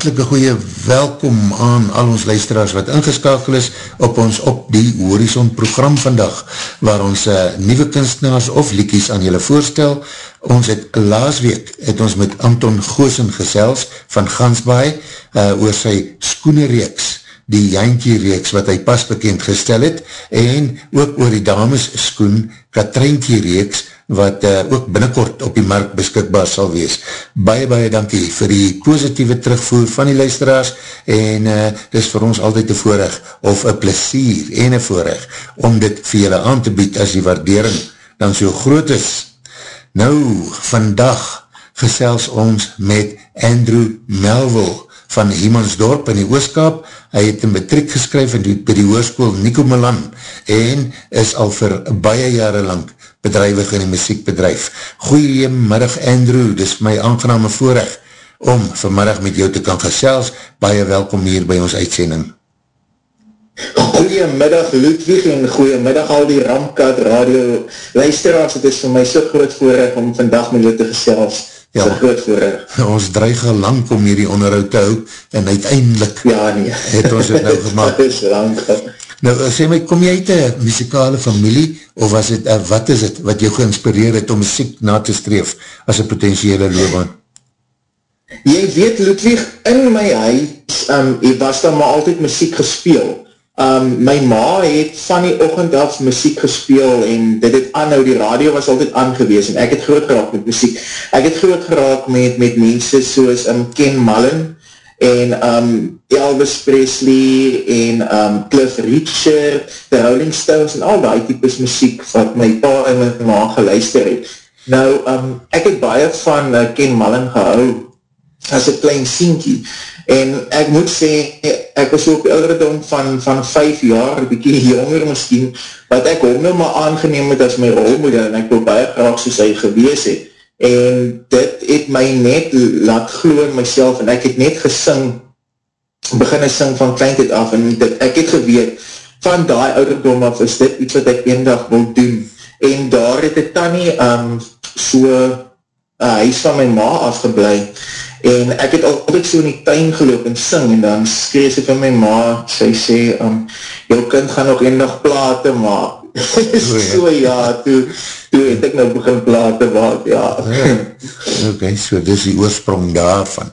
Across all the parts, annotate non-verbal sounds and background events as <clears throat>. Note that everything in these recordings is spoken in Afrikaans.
hartelike goeie welkom aan al ons luisteraars wat ingeskakel is op ons Op die Horizon program vandag, waar ons uh, nieuwe kunstenaars of liekies aan julle voorstel. Ons het laas week, het ons met Anton Goosen gesels van Gansbaai uh, oor sy skoenereeks, die Jankie reeks wat hy pas bekend gestel het, en ook oor die dames skoen Katrijntjie reeks, wat uh, ook binnenkort op die markt beskikbaar sal wees. Baie, baie dankie vir die positieve terugvoer van die luisteraars en uh, dis vir ons altyd een voorrecht of een plesier en een voorrecht om dit vir julle aan te bied as die waardering dan so groot is. Nou, vandag gesels ons met Andrew Melville van Hiemansdorp in die Ooskaap. Hy het een matriek geskryf in die, by die oorskoel Nico Milan en is al vir baie jare lang bedrijwig in die muziekbedrijf. Goeiemiddag Andrew, dis my aangename voorrecht om vanmiddag met jou te kan gesels. Baie welkom hier by ons uitsending. Goeiemiddag Ludwig en goeiemiddag al die Ramkat radio luisteraars. Het is vir my so groot voorrecht om vandag met jou te gesels. Ja, so groot voorrecht. Ons dreig al lang om hierdie onderhoud te hou en uiteindelik ja, nee. het ons het nou <laughs> gemaakt. is lang. Nou, sê my, kom jy uit een muzikale familie, of was het, uh, wat is het, wat jou geïnspireer het om muziek na te streef, as een potentiële loopbaan? Jy weet, Ludwig, in my huis, um, was daar maar altyd muziek gespeel. Um, my ma het van die ochend af muziek gespeel en dit het aanhou, die radio was altyd aangewees en ek het groot geraak met muziek. Ek het groot geraak met, met mense soos um, Ken Mullen, en um, Elvis Presley en um, Cliff Richard, The Rolling Stones en al die types muziek wat my pa en my ma geluister het. Nou, um, ek het baie van uh, Ken Mullen gehou as een klein sienkie en ek moet sê, ek was op ouderdom van, van vijf jaar, een bykie jonger miskien, wat ek hom nou maar aangeneem het as my rolmodel en ek wil baie graag soos hy gewees het en dit het my net laat glo in myself en ek het net gesing begin sing van kleintijd af en dit, ek het geweet van die ouderdom af is dit iets wat ek een dag wil doen. En daar het het dan nie um, so uh, huis van my ma afgeblij en ek het altijd so in die tuin geloop en sing en dan skree sy van my ma sy sê, um, jou kind gaan nog een dag plate maak <laughs> so ja, toe, toe het ek nou begin plate maak, ja. ja. Ok, so dis die oorsprong daarvan.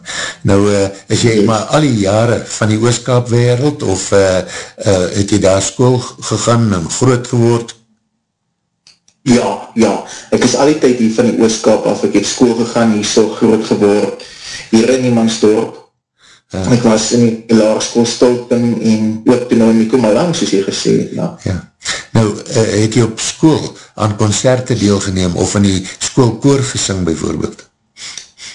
Nou, uh, is jy maar al die jare van die ooskaap wereld, of uh, uh, het jy daar school gegaan en groot geword? Ja, ja, ek is al die tyd hier van die ooskaap af, ek het school gegaan, hier so groot geword, hier in Niemandsdorp, Ja. Ek was in die laarskool Stolpen en ook toen nou in Nico Malang, soos jy gesê het. Ja. ja. Nou, uh, het jy op school aan concerte deelgeneem of in die schoolkoor gesing bijvoorbeeld?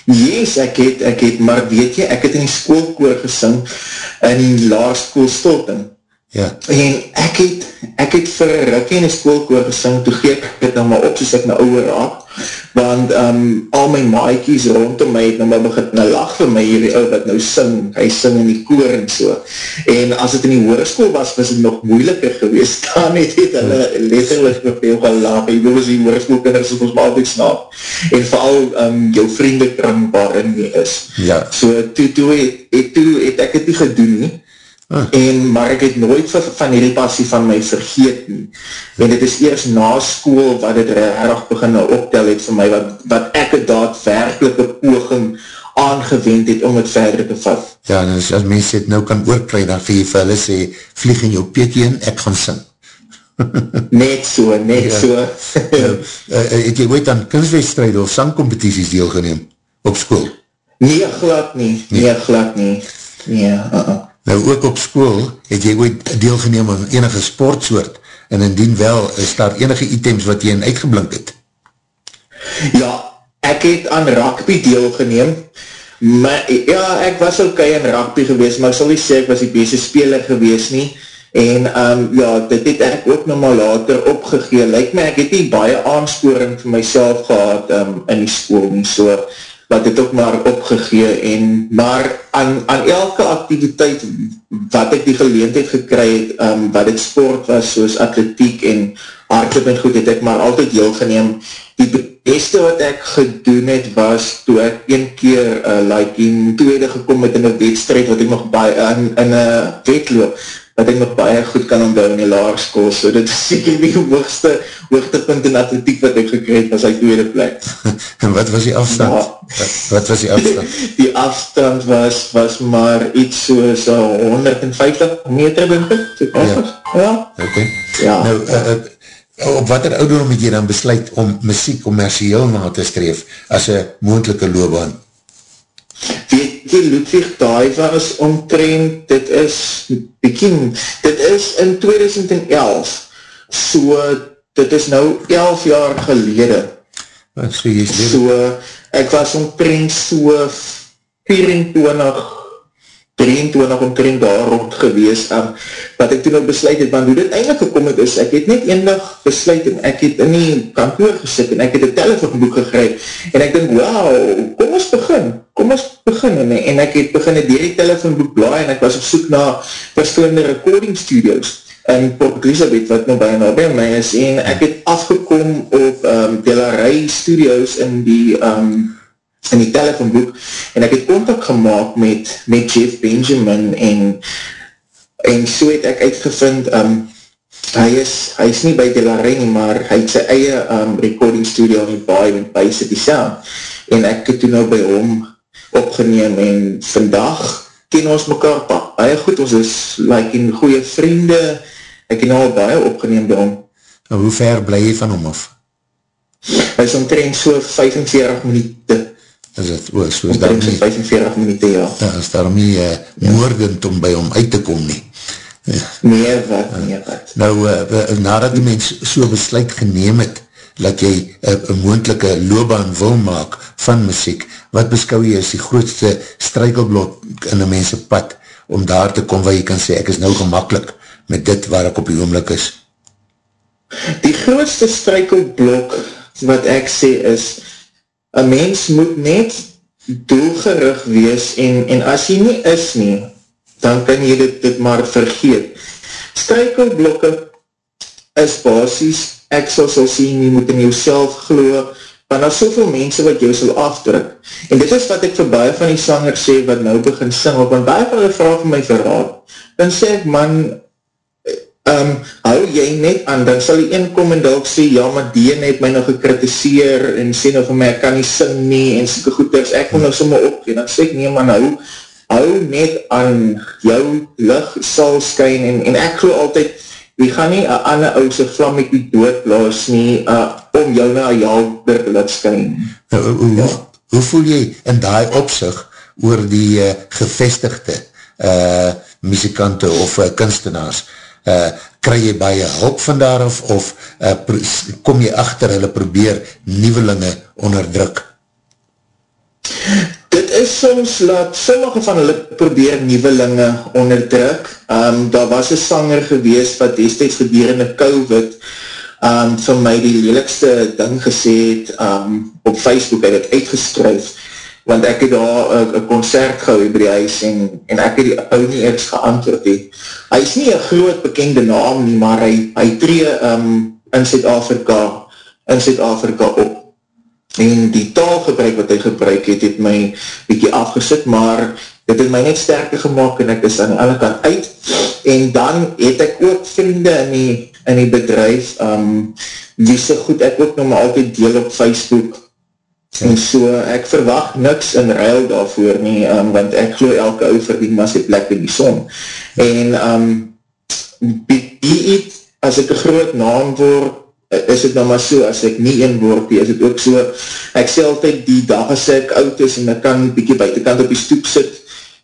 Yes, ek het, ek het, maar weet jy, ek het in die schoolkoor gesing in die laarskool Stolpen. Ja. En ek het, ek het vir Rikkie in die schoolkoor gesing, toe geek ek het nou maar op soos ek nou ouwe raak, want um, al my maaikies rondom my het nou maar begin nou lach vir my hierdie ou wat nou sing, hy sing in die koor en so. En as het in die hoorskool was, was het nog moeiliker geweest, <laughs> dan het het hulle letterlijk met veel gaan lach, jy wil die hoorskoolkinders is ons maar altijd snaap. En vooral um, jou vriendekring waarin jy is. Ja. So toe, toe, het, het, toe het ek het nie gedoen nie, Ah. En, maar ek het nooit van, van die passie van my vergeet nie. En dit is eers na school wat het erg begin optel het vir my, wat, wat ek het daadwerkelike poging aangewend het om het verder te vat. Ja, en as, as mens het nou kan oorkry, dan vir jy vir hulle sê, vlieg in jou peekie in, ek gaan sing. <laughs> net so, net ja. so. uh, het jy ooit aan kunstwedstrijde of sangcompetities deelgeneem op school? Nee, glad nie. Nee, nee glad nie. Nee, uh -uh. Nou ook op school het jy ooit deelgeneem aan enige sportsoort en indien wel is daar enige items wat jy in uitgeblink het? Ja, ek het aan rugby deelgeneem, Maar, ja, ek was ook okay in rugby gewees, maar ek sal nie sê ek was die beste speler gewees nie. En um, ja, dit het ek ook nog maar later opgegee. Lyk my, ek het nie baie aansporing vir myself gehad um, in die school nie, so wat het ook maar opgegee. En, maar aan, aan elke activiteit wat ek die geleendheid gekry het, um, wat het sport was, soos atletiek en hardloop en goed, het ek maar altyd heel geneem. Die beste wat ek gedoen het was toe ek een keer uh, like in tweede gekom het in een wedstrijd wat ek nog baie in, in een wedloop wat ek nog baie goed kan onthou in die laarskool, so dit is seker die hoogste hoogtepunt in atletiek wat ek gekreed was uit tweede plek. <laughs> en wat was die afstand? Ja. Wat, wat was die afstand? <laughs> die afstand was, was maar iets soos uh, 150 meter, denk ek. Ja. ja. Okay. Ja. Nou, uh, op wat er ouderdom het jy dan besluit om muziek commercieel na te skreef as een moendelike loopbaan? Weet jy, Ludwig, daai was omtrend, dit is, begin, dit is in 2011, so, dit is nou 11 jaar gelede. So, jy is so, ek was omtrend so 24 23 omtrent daar rond gewees, um, wat ek toen ook besluit het, want hoe dit eindelijk gekom het is, ek het net eendag besluit en ek het in die kantoor gesit en ek het een telefoonboek gegryp en ek denk, wauw, kom ons begin, kom ons begin. En, en ek het begin het dier die telefoonboek blaai en ek was op soek na verskillende recording studios in Port Elizabeth, wat nou bijna by my is, en ek het afgekom op um, Delarij Studios in die um, in die telefoonboek. En ek het contact gemaakt met, met Jeff Benjamin en, en so het ek uitgevind um, hy, is, hy is nie by De La Reine maar hy het sy eie um, recording studio in die baie met by City Sound en ek het toen nou by hom opgeneem en vandag ken ons mekaar pa, baie goed ons is like in goeie vriende ek het nou al baie opgeneem by hom nou, hoe ver bly jy van hom af? hy is omtrent so 45 minuten is het, o, so is daar nie, 45 minuten, ja. Ja, is daar nie uh, moordend om by hom uit te kom nie. Nee, wat, nee, wat. Nou, uh, nadat die mens so besluit geneem het, dat jy uh, een moendelike loopbaan wil maak van muziek, wat beskou jy as die grootste strijkelblok in die mense pad, om daar te kom waar jy kan sê, ek is nou gemakkelijk met dit waar ek op die oomlik is? Die grootste strijkelblok, wat ek sê is, een mens moet net doelgerig wees en, en as jy nie is nie, dan kan jy dit, dit maar vergeet. Strykelblokke is basis, ek sal sal sien, jy moet in jouself geloo, want daar soveel mense wat jou sal afdruk. En dit is wat ek vir baie van die sanger sê, wat nou begin sing, want baie van die vraag van my verraad, dan sê ek, man, um, hou jy net aan, dan sal die een kom en dalk sê, ja, maar die het my nog gekritiseer, en sê nou van my, ek kan nie sing nie, en sêke goeders, ek moet nou sommer opgeen, dan sê ek, nee man, hou, hou net aan, jou licht sal skyn, en, en ek geloof altyd, wie gaan nie een ander ouse vlammekie doodblaas nie, uh, om jou na jou licht skyn. Nou, hoe, ja. hoe voel jy in die opzicht, oor die uh, gevestigde uh, muzikante of uh, kunstenaars, uh, kry jy baie hulp van daar of, of uh, kom jy achter hulle probeer nieuwelinge onderdruk? Dit is soms laat sommige van hulle probeer nieuwelinge onderdruk. Um, daar was een sanger gewees wat destijds gedurende COVID um, vir my die lelikste ding gesê het um, op Facebook, hy het uitgeskryf want ek het daar een concert gehou by die huis en, en ek het die ou nie eens geantwoord het. Hy is nie een groot bekende naam nie, maar hy, hy tree um, in Zuid-Afrika in Zuid-Afrika. En die taalgebruik wat hy gebruik het, het my bykie afgesit, maar dit het my net sterker gemaakt en ek is aan die andere kant uit. En dan het ek ook vriende in die, in die bedrijf, um, wie so goed ek ook nog maar altyd deel op Facebook, En so, ek verwacht niks in ruil daarvoor nie, um, want ek geloof elke ou verdien maar sy plek in die son. En um, die iets, as ek een groot naam word, is het nou maar so, as ek nie een word, is het ook so, ek sê altyd die dag as ek oud is, en ek kan bykie buitenkant op die stoep sit,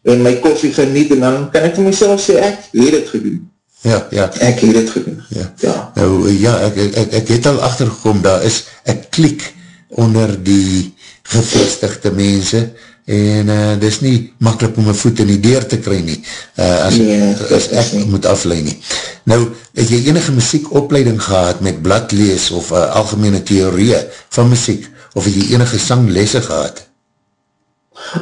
en my koffie geniet, en dan kan ek vir myself sê, ek het het gedoen. Ja, ja. Ek het het gedoen. Ja, ja. Nou, ja ek, ek, ek het al achtergekom, daar is, ek klik, onder die gevestigde mense en uh, dis nie makkelijk om een voet in die deur te kry nie, uh, as, nee, as ek nie. moet afleid nie. Nou, het jy enige muziekopleiding gehad met bladlees of uh, algemene theorie van muziek, of het jy enige sanglesse gehad?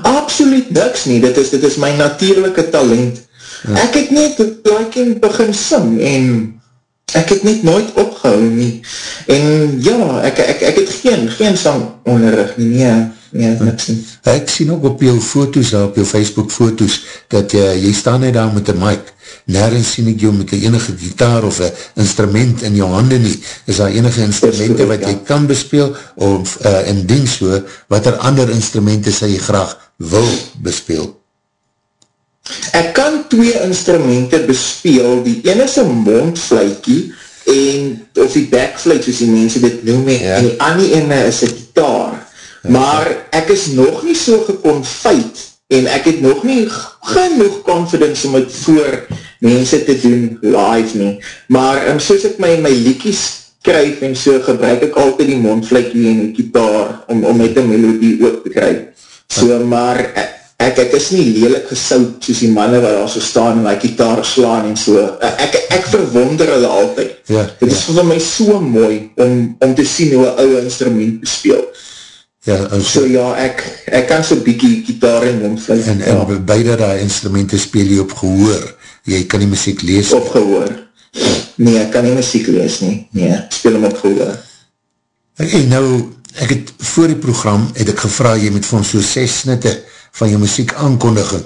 Absoluut niks nie, dit is, dit is my natuurlijke talent. Ja. Ek het net like, begin sing en ek het net nooit opgehou nie. En ja, ek, ek, ek het geen, geen sang onderrug nie, nee, nee, niks nie. Ek sien ook op jou foto's, op jou Facebook foto's, dat uh, jy staan net daar met die mic, nergens sien ek jou met die enige gitaar of een instrument in jou handen nie. Is daar enige instrumente wat jy ja. kan bespeel, of uh, in dien so, wat er ander instrumente sy jy graag wil bespeel? Ek kan twee instrumente bespeel, die ene is een mondfluitje, en, of die backfluit, soos die mense dit noem, ja. en die ander ene is een gitaar. Ja. Maar ek is nog nie so geconfeit, en ek het nog nie genoeg confidence om het voor mense te doen live nie. Maar um, soos ek my, my liekies skryf en so, gebruik ek altyd die mondfluitje en die gitaar, om, om met een melodie ook te kry. So, maar ek, ek is nie lelik gesoud soos die manne waar daar so staan en die gitaar slaan en so. Ek, ek verwonder hulle altyd. Ja, Dit is ja. vir my so mooi om, om te sien hoe een ouwe instrument bespeel. Ja, so, so ja, ek, ek kan so bykie gitaar en mondvluit. En, en ja. beide die instrumenten speel jy op gehoor. Jy kan die muziek lees. Op gehoor. Nee, ek kan nie muziek lees nie. Nee, speel hem op gehoor. Okay, nou, ek het voor die program, het ek gevra, jy moet vir ons so 6 snitte van jou muziek aankondiging.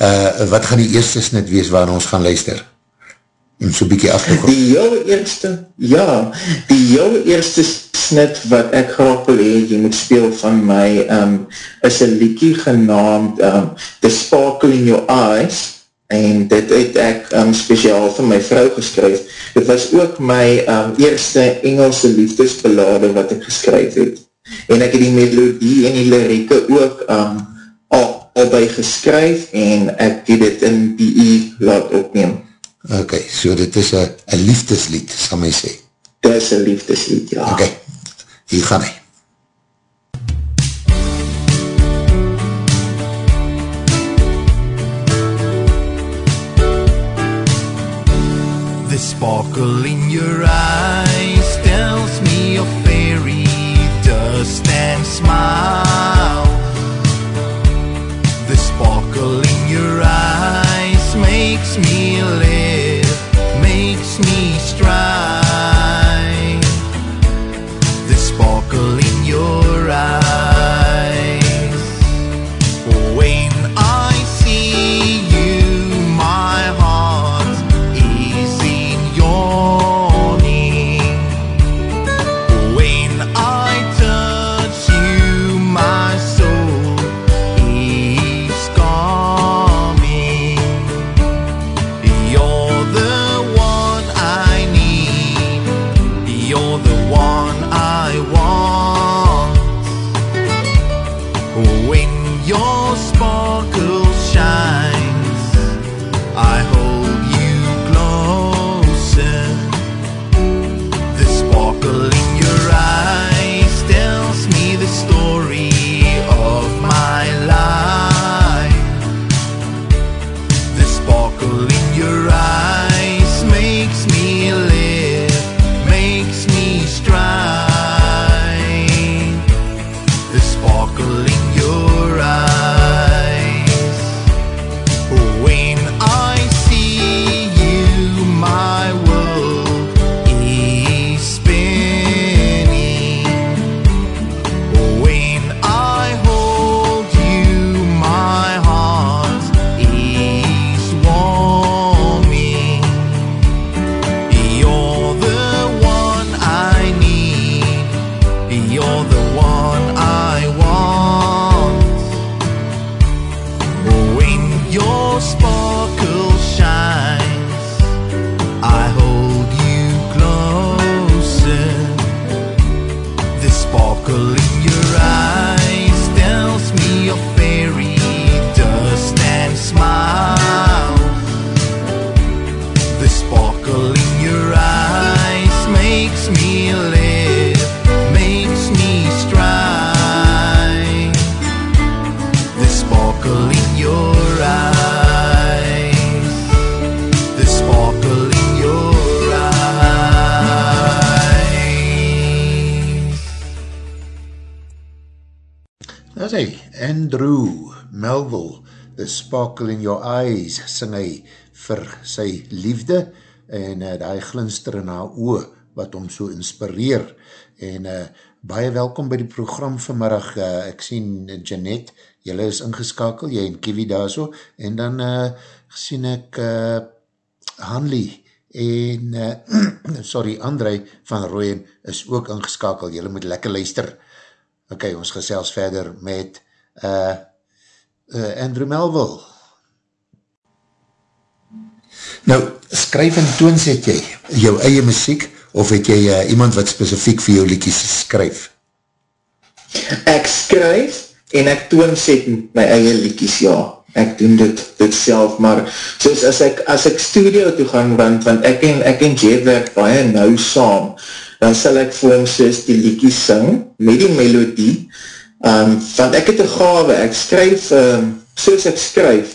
Uh, wat gaan die eerste snit wees waar ons gaan luister? En so bykie afgekom. Die jou eerste, ja, die jou eerste snit wat ek graag wil hee, jy moet speel van my, um, is een liekie genaamd um, The Sparkle in Your Eyes, en dit het ek um, speciaal vir my vrou geskryf. Dit was ook my um, eerste Engelse liefdesbelade wat ek geskryf het. En ek het die melodie en die lirieke ook um, albei geskryf en ek het dit in die laat opneem. Ok, so dit is een liefdeslied, sal my sê. Dit is een liefdeslied, ja. Ok, hier gaan hy. The sparkle in your eyes tells me of fairy dust and smile sparkle in your eyes makes me live, makes me strive. aos. Sparkle in Your Eyes, sing hy vir sy liefde, en uh, die glinster in haar oor, wat hom so inspireer, en uh, baie welkom by die program vanmiddag, uh, ek sien uh, Jeanette, jylle is ingeskakel, jy en Kiwi daar so, en dan uh, sien ek uh, Hanley, en uh, <clears throat> sorry, André van Rooyen is ook ingeskakel, jylle moet lekker luister, ok, ons gesels verder met uh, uh, Andrew Melville. Nou, skryf en toons het jy jou eie muziek, of het jy uh, iemand wat specifiek vir jou liedjes skryf? Ek skryf en ek toons het my eie liedjes, ja. Ek doen dit, dit self, maar soos as ek, as ek studio toe gaan, want, want ek en, ek en Jay werk baie nou saam, dan sal ek vir hom soos die liedjie sing, met die melodie, um, want ek het een gave, ek skryf, um, soos ek skryf,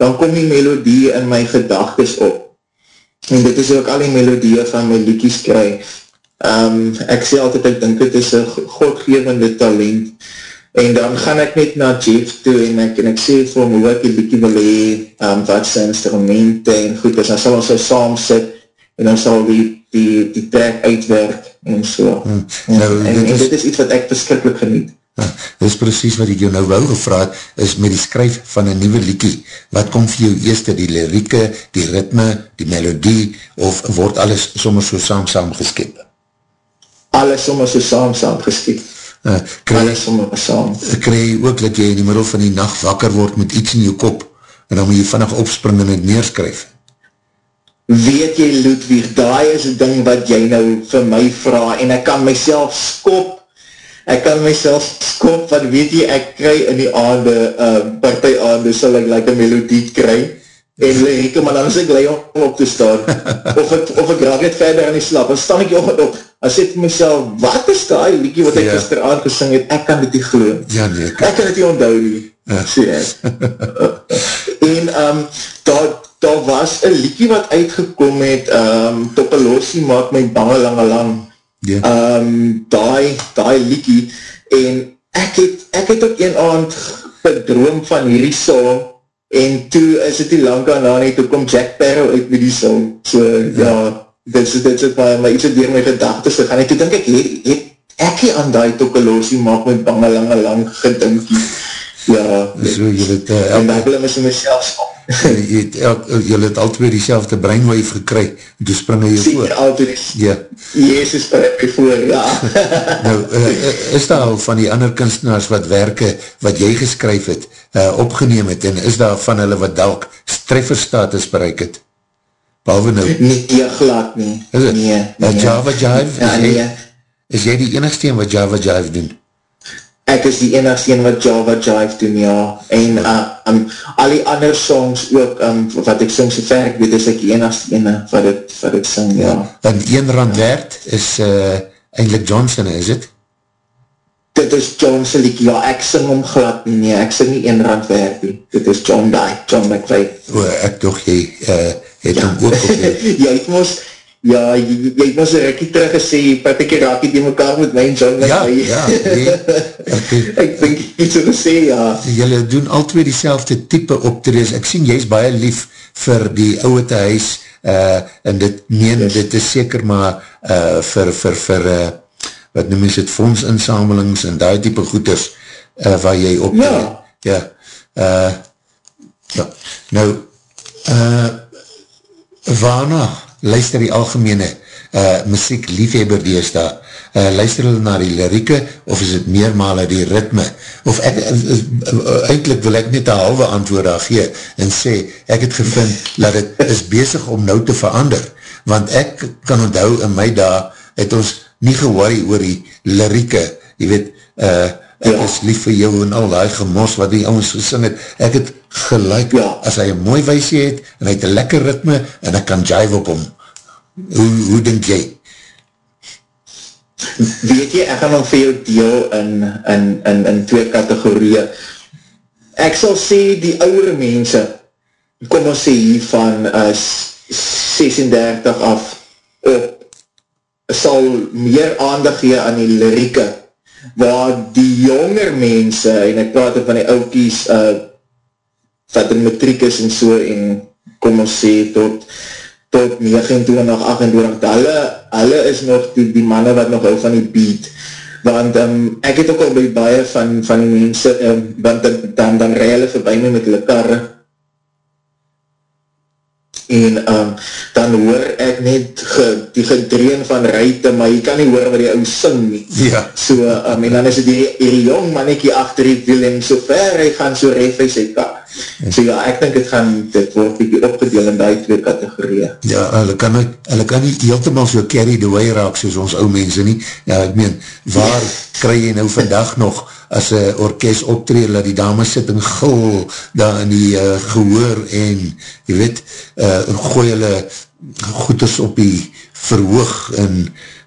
dan kom die melodie in my gedagtes op, en dit is ook al die melodie van my liedjie skryf, um, ek sê altyd, ek dink het is een godgevende talent, en dan gaan ek net na Jeff toe, en ek, en ek sê vir hom, hoe ek die liedjie wil hee, um, wat sy instrumente, en goed, dus dan sal ons so saam sit, en dan sal die die, die track uitwerk en so. Hmm. Nou, en, en, en dit is iets wat ek beskrikkelijk geniet. Dit is precies wat ek jou nou wou gevraad, is met die skryf van een nieuwe liekie. Wat kom vir jou eerste, die lirieke, die ritme, die melodie, of word alles sommer so saam saam geskip? Alles sommer so saam saam geskip. Uh, kry, alles sommer saam. Kry jy ook dat jy in die middel van die nacht wakker word met iets in jou kop, en dan moet jy vannig opspring en het neerskryf? weet jy Ludwig, daai is die ding wat jy nou vir my vraag, en ek kan myself skop, ek kan myself skop, want weet jy, ek kry in die aande, uh, partij aande, sal ek like een melodie kry, en lirieke, maar dan is ek blij om op te staan, <laughs> of ek, of ek raak net verder aan die slap, dan staan ek jou op, dan sê ek myself, wat is die liekie wat ek ja. gisteravond gesing het, ek kan dit nie geloof, ja, nee, ek, ek kan dit nie onthou nie, ja. sê ek, <laughs> en um, daar, daar was een liedje wat uitgekom het, um, Toppelosie maak my bange lange lang, yeah. Ja. um, daai, daai liedje, en ek het, ek het ook een aand gedroom van hierdie song, en toe is het die lang aan aan, toe kom Jack Perro uit met die song, so yeah. ja, dit is, dit is my, my iets door my gedagtes gegaan, en toe denk ek, het, het ek hier aan die Toppelosie maak my bange lange lang gedinkie, ja, so, jy het, uh, en dan wil my myself skop, jy het, jy het al twee die selfde breinwijf gekry, en toe spring jy voor. Seker al twee, ja. Jezus spring jy voor, ja. <laughs> nou, uh, is daar al van die ander kunstenaars wat werke, wat jy geskryf het, uh, opgeneem het, en is daar van hulle wat dalk strefferstatus bereik het? Behalve nou? Nee, ja, glad nie. Is het? Nee, nee. Uh, Java Jive? Ja, is, jy, nee. is jy die enigste wat Java Jive doen? Ek is die enigste een wat Java Jive doen, ja, en uh, um, al die ander songs ook, um, wat ek sing so ver ek weet, is ek die enigste ene wat het, wat het sing, ja. ja. En een rand ja. werd is uh, eindelijk Johnson, is het? Dit is Johnson, like, ja, ek sing om glad nie, nee, ek sing nie een rand werd nie, dit is John Dye, John McVeigh. O, ek toch, jy uh, het ja. hom ook op jy. <laughs> jy het moest, Ja, jy, jy het ons een rikkie terug gesê, pat ek raak die mekaar met my en John. Ja, ja, <laughs> nee. Okay. ek denk jy het so gesê, ja. Julle doen al twee die type optredes. Ek sien, jy is baie lief vir die ouwe te huis, uh, en dit meen, yes. dit is seker maar uh, vir, vir, vir uh, wat noem is het, fondsinsamelings en die type goeders, uh, waar jy optreed. Ja. Ja. Uh, ja. Nou, uh, waarna, luister die algemene uh, muziek liefhebber die is daar, uh, luister hulle na die lirieke, of is het meermale die ritme, of ek, uh, uh, eindelijk wil ek net een halve antwoord daar gee, en sê, ek het gevind, dat het is bezig om nou te verander, want ek kan onthou in my daar, het ons nie geworry oor die lirieke, jy weet, uh, ek ja. is lief vir jou en al die gemos wat die ons gesing het, ek het gelijk, ja. as hy een mooi weisie het, en hy het een lekker ritme, en ek kan jive op hom. Hoe, hoe denk jy? Weet jy, ek gaan nog vir jou deel in, in, in, in twee kategorieën. Ek sal sê, die ouwe mense, kom ons sê hier van uh, 36 af, op, sal meer aandag gee aan die lirieke, waar die jonger mense, en ek praat van die oukies, uh, wat in matriek is en so, en kom ons sê, tot, tot 29, 28, hulle, hulle is nog die, die manne wat nog hou van die beat, want um, ek het ook al by baie van, van die mense, um, want dan, dan rij hulle voorbij my met hulle karre, en um, dan hoor ek net ge, die gedreen van ruite, maar jy kan nie hoor wat die ou sing nie. Ja. So, um, en dan is het die, die jong mannekie achter die wiel, en so ver hy gaan so ref hy sy kar. So ja, ek denk het gaan, dit word die opgedeel in die twee kategorieën. Ja, hulle kan, hulle kan nie heeltemaal so carry the way raak, soos ons ou mense nie. Ja, ek meen, waar kry jy nou vandag nog, as een orkest optree, dat die dames sit en gul daar in die uh, gehoor en, jy weet, uh, gooi hulle goeders op die verhoog en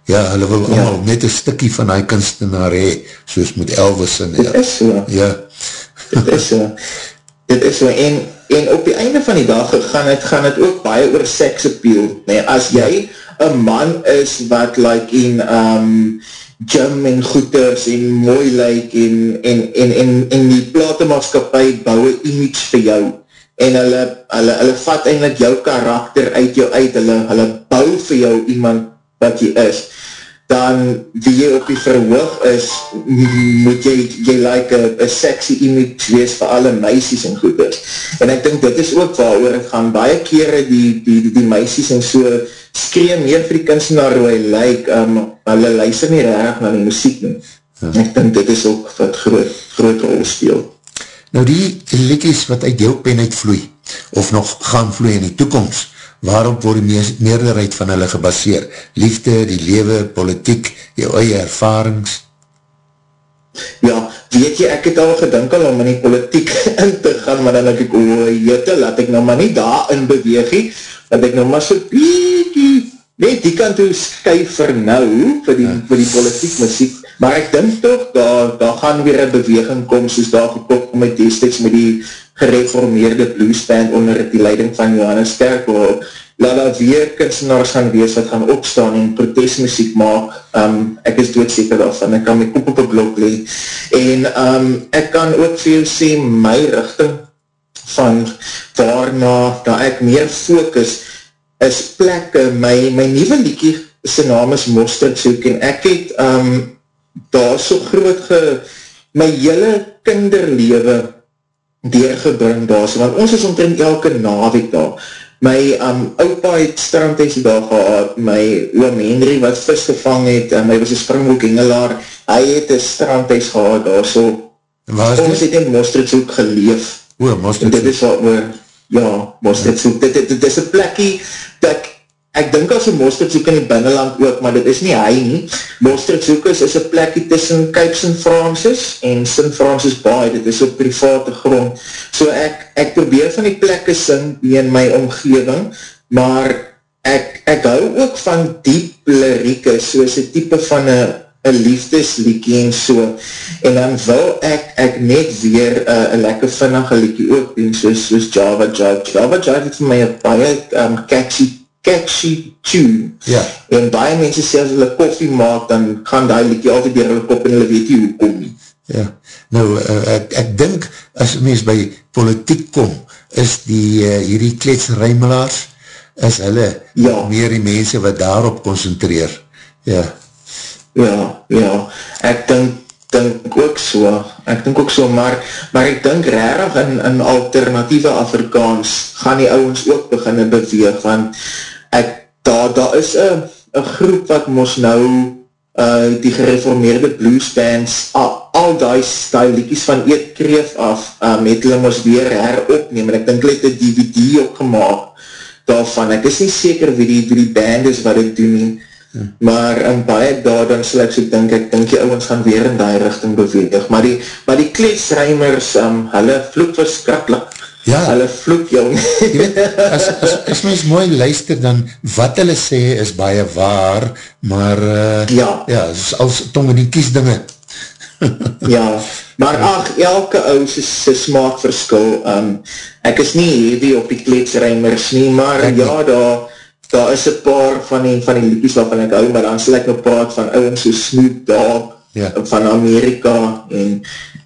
ja, hulle wil ja. allemaal net een stikkie van die kunstenaar hee, soos met Elvis en Dit is so. Ja. Dit is so. Dit is so. En, en op die einde van die dag gaan het, gaan het ook baie oor sex appeal. Nee, as jy een man is wat like in um, gym en goeders en mooi lyk en, en, en, en, en die platemaatskapie bou een image vir jou. En hulle, hulle, hulle vat eindelijk jou karakter uit jou uit, hulle, hulle bou vir jou iemand wat jy is, dan wie jy op die verhoog is, moet jy, jy like een sexy image wees vir alle meisies en goeders. En ek dink dit is ook waar oor het gaan. Baie kere die, die, die, die meisies en so skree meer vir die kunstenaar hoe hy lyk, um, hulle luister nie raar na die muziek nie. Ja. Ek dink dit is ook wat groot, groot rol speel. Nou die liedjes wat uit jou pen uitvloei, of nog gaan vloei in die toekomst, waarop word die meerderheid van hulle gebaseer? Liefde, die lewe, politiek, jou eie ervarings? Ja, weet jy, ek het al gedink al om in die politiek <laughs> in te gaan, maar dan ek ek, o, jette, laat ek nou maar nie daar in beweegie, dat ek nou maar so piekie, net die kant toe skuif vir nou, vir die, ja. vir die politiek muziek, maar ek dink toch, daar, daar gaan weer een beweging kom, soos daar gekom met destijds met die gereformeerde bluesband onder die leiding van Johannes Kerkhoop, laat daar weer kunstenaars gaan wees wat gaan opstaan en protestmuziek maak, um, ek is doodzeker daarvan, ek kan my kop op een blok leen, en um, ek kan ook veel sê, my richting van waarna dat ek meer focus is plekke, my, my nieuwe liekie sy naam is Mosterd Soek en ek het um, daar so groot ge, my hele kinderlewe deurgebring daar, so, want ons is omtrent elke naweek daar, my um, opa het strandhuis daar gehad, my oom Henry wat vis gevang het, en hy was een springboek engelaar, hy het een strandhuis gehad daar, so, ons het in Mosterd Soek geleef, O, Mosterd Soek. Dit is wat oor, ja, Mosterd Soek. Dit, dit, dit is een plekkie, dat ek dink as een Mosterd Soek in die binnenland ook, maar dit is nie hy nie. Mosterd Soek is, is een plekkie tussen Cape St. Francis en St. Francis Bay, dit is op private grond. So ek, ek probeer van die plekke sing in my omgeving, maar ek, ek hou ook van diep lirieke, soos een type van een een liefdesliekie en so, en dan wil ek, ek net weer uh, een lekker vinnige liekie ook doen, soos, soos Java Jive. Java Jive het vir my een baie um, catchy, catchy tune, ja. en baie mense sê as hulle koffie maak, dan gaan die liekie altyd dier hulle kop en hulle weet nie hoe kom nie. Ja, nou, uh, ek, ek dink, as mens by politiek kom, is die, uh, hierdie kletsruimelaars, is hulle ja. meer die mense wat daarop concentreer. Ja. Ja, ja, ek dink, dink ook so, ek dink ook so, maar, maar ek dink rarig in, in alternatieve Afrikaans gaan die ouwens ook beginne beweeg, want ek, daar, daar is een groep wat mos nou uh, die gereformeerde bluesbands, al, al die style liedjes van eetkreef af, um, het hulle mos weer heropneem, en ek dink hulle het een DVD opgemaak daarvan, ek is nie seker wie die, wie die band is wat het doen nie, maar in baie daar dan sal ek so dink, ek dink die ouwens gaan weer in die richting beweeg, maar die, maar die kleesruimers, um, hulle vloek verskrikkelijk, ja. hulle vloek jong. Jy weet, as, as, as mens mooi luister, dan wat hulle sê is baie waar, maar uh, ja, ja als tong in die kies dinge. <laughs> ja, maar ach, elke ou sy, sy smaak verskil, um, ek is nie heavy op die kleesruimers nie, maar ek ja, daar, daar is een paar van die, van die liedjes waarvan ek hou, maar dan sal ek nou praat van ouwens so Snoop Dogg, Ja. van Amerika en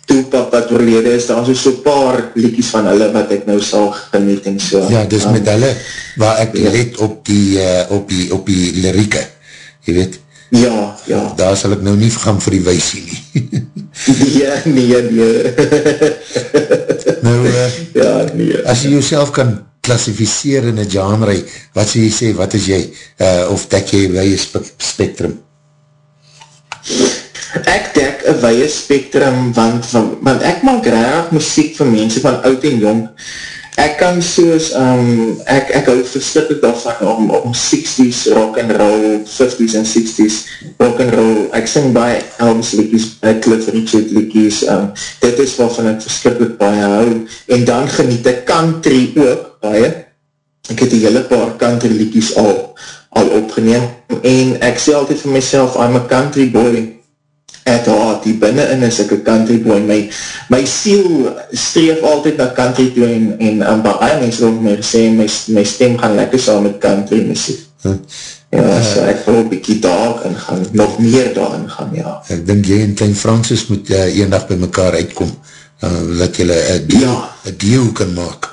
Tupac wat oorlede is, daar is so paar liedjes van hulle wat ek nou sal geniet en so. Ja, dis Um, met hulle, waar ek ja. let op die, uh, op die, op die lirieke, jy weet, Ja, ja. daar sal ek nou nie gaan vir die weisie nie. <laughs> Ja, nee, nee. nou, uh, ja, nee. as jy jouself kan klassificeer in een genre, wat sê jy sê, wat is jy, uh, of dek jy weie spe spectrum? Ek dek een weie spectrum, want, want, want ek maak raar muziek vir mense van oud en jong. Ek kan soos, um, ek, ek hou verskrikkelijk daarvan om, om 60s rock and roll, 50s en 60s rock and roll. Ek sing baie Elvis liedjes, baie Cliff Richard liedjes. Um, dit is waarvan ek verskrikkelijk baie hou. En dan geniet ek country ook baie. Ek het die hele paar country liedjes al, al opgeneem. En ek sê altyd vir myself, I'm a country boy at heart, die binnenin is ek een country boy, my, my siel streef altyd na country toe en, en um, baie mense het my gesê, my, my stem gaan lekker saam met country muziek. Huh? Ja, so ek wil een bykie daar in gaan, nog meer daar in gaan, ja. Ek dink jy en Klein Francis moet uh, een dag by mekaar uitkom, uh, dat jylle een deal, Ja. deal kan maak.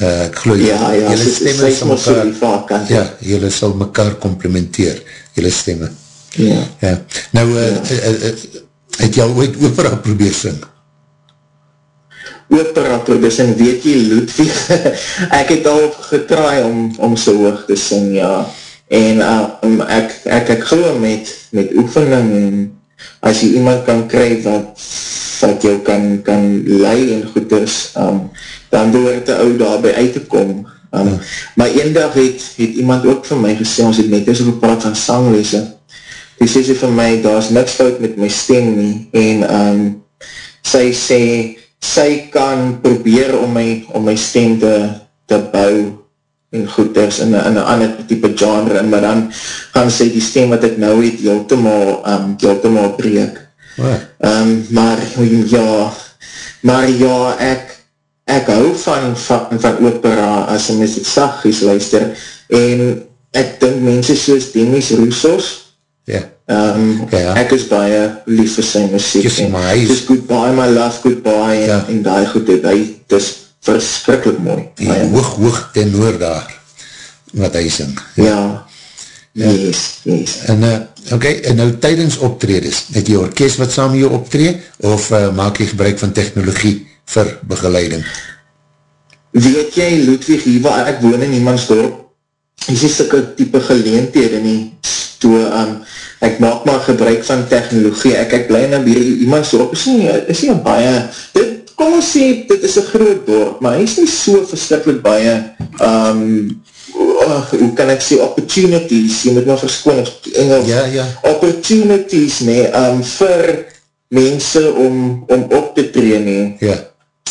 Uh, ek geloof, Ja, ja, jylle stemme sal so mekaar, country. ja, jylle sal mekaar complementeer, jylle stemme. Ja. Ja. Nou, uh, ja. Uh, uh, uh, het al ooit opera probeer sing? opera produsing, weet jy Ludwig, <laughs> ek het al getraai om, om so hoog te sing, ja, en um, ek, ek, ek geloof met, met oefening, en as jy iemand kan kry wat, wat jou kan, kan lei en goed is, um, dan behoort die ou daarby uit te kom, um, ja. maar een dag het, het iemand ook vir my gesê, ons het net eens gepraat van sanglese, die sê sy vir my, daar is niks fout met my stem nie, en um, sy sê, sy kan probeer om my, om my stem te, te bou en goed is in een ander type genre, maar dan gaan sy die stem wat ek nou het, heeltemaal, um, heeltemaal breek. Wat? Um, maar ja, maar ja, ek, ek hou van, van, van opera as een mens het sagies luister, en ek dink mense soos Demis Roussos, Ja. Um, Ja. Ek is baie lief vir sy muziek. Kiss en my. Dis goodbye my love, goodbye en, Ja. en die goed, het, hy, dis verskrikkelijk mooi. Die Baie. hoog, hoog tenor daar, wat hy sing. Ja, yes, yes. En, uh, oké, en nou tydens optredes, het jy orkest wat saam jou optree, of uh, maak jy gebruik van technologie vir begeleiding? Weet jy, Ludwig, hier waar ek woon in Niemandsdorp, is die type geleenthede nie, toe, um, ek maak maar gebruik van technologie, ek, ek bly nou hier in Niemandsdorp, is nie, is nie baie, dit, kom ons sê, dit is een groot dorp, maar hy is nie so verskrikkelijk baie, um, oh, hoe kan ek sê, opportunities, jy moet maar verskoon, Engels, Ja, ja. opportunities, nee, um, vir mense om, om op te tree, nee, Ja,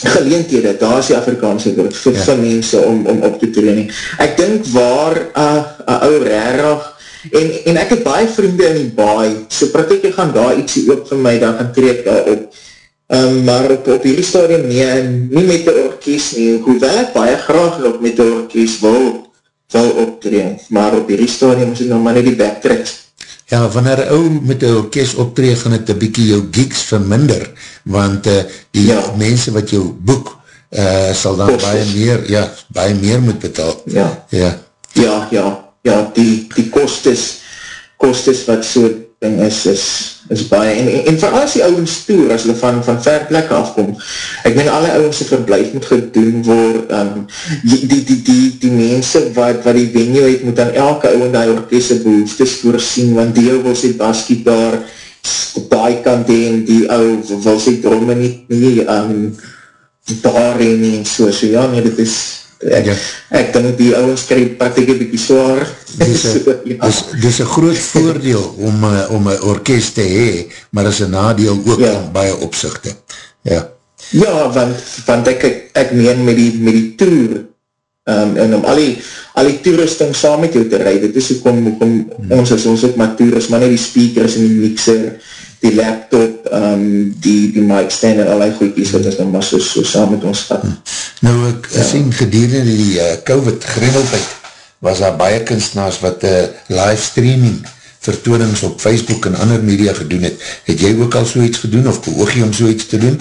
geleenthede, daar is die Afrikaanse woord, vir, Ja. vir mense om, om op te training. Ek dink waar een uh, ou rarig, en, en ek het baie vriende in die baai, so praktijk ek gaan daar ietsie ook vir my, dan gaan trek daar op. Um, maar op, op hierdie stadium nie, en nie met die orkies nie, hoewel ek baie graag ook met die orkies wil, wil optreden, maar op hierdie stadium is het nog maar net die backtracks. ja wanneer ou met een orkest optree, gaan het een bykie jou gigs verminder, want uh, die ja. Ja. mense wat jou boek, uh, sal dan Kostes. baie meer, ja, baie meer moet betaal. Ja. Ja, Ja, ja, ja, die, die kostes, kostes wat so ding is, is, is baie, en, en, en vooral as die ouwens toer, as hulle van, van ver plekke afkom, ek meen alle ouwens die verblijf moet gedoen word, um, die, die, die, die, die mense wat, wat die venue het, moet aan elke ouwen die orkeste behoeftes voorsien, want die ou wil sy basgitaar, daai kant heen, die ou wil sy dromme nie, nie um, daar heen en so, so ja, nee, dit is, ek, Ja. ja. ek dink die ouwens krijg praktiek een bykie zwaar. dis So, een ja. dis een groot voordeel om, uh, om een orkest te hee, maar is een nadeel ook Ja. in baie opzichte. Ja, Ja, want, want ek, ek, ek meen met die, met die tour, um, en om al die, al die toerusting saam met jou te rijd, dit is ook om, om ons is ons ook maar toerist, maar nie die speakers en die mixer, die laptop, um, die, die mic stand en allerlei goedkies, wat is dan maar so, so saam met ons vat. nou ek ja. sien gedurende die uh, COVID grendeltijd, was daar baie kunstenaars wat uh, live streaming vertoonings op Facebook en ander media gedoen het. Het jy ook al so iets gedoen of beoog jy om so iets te doen?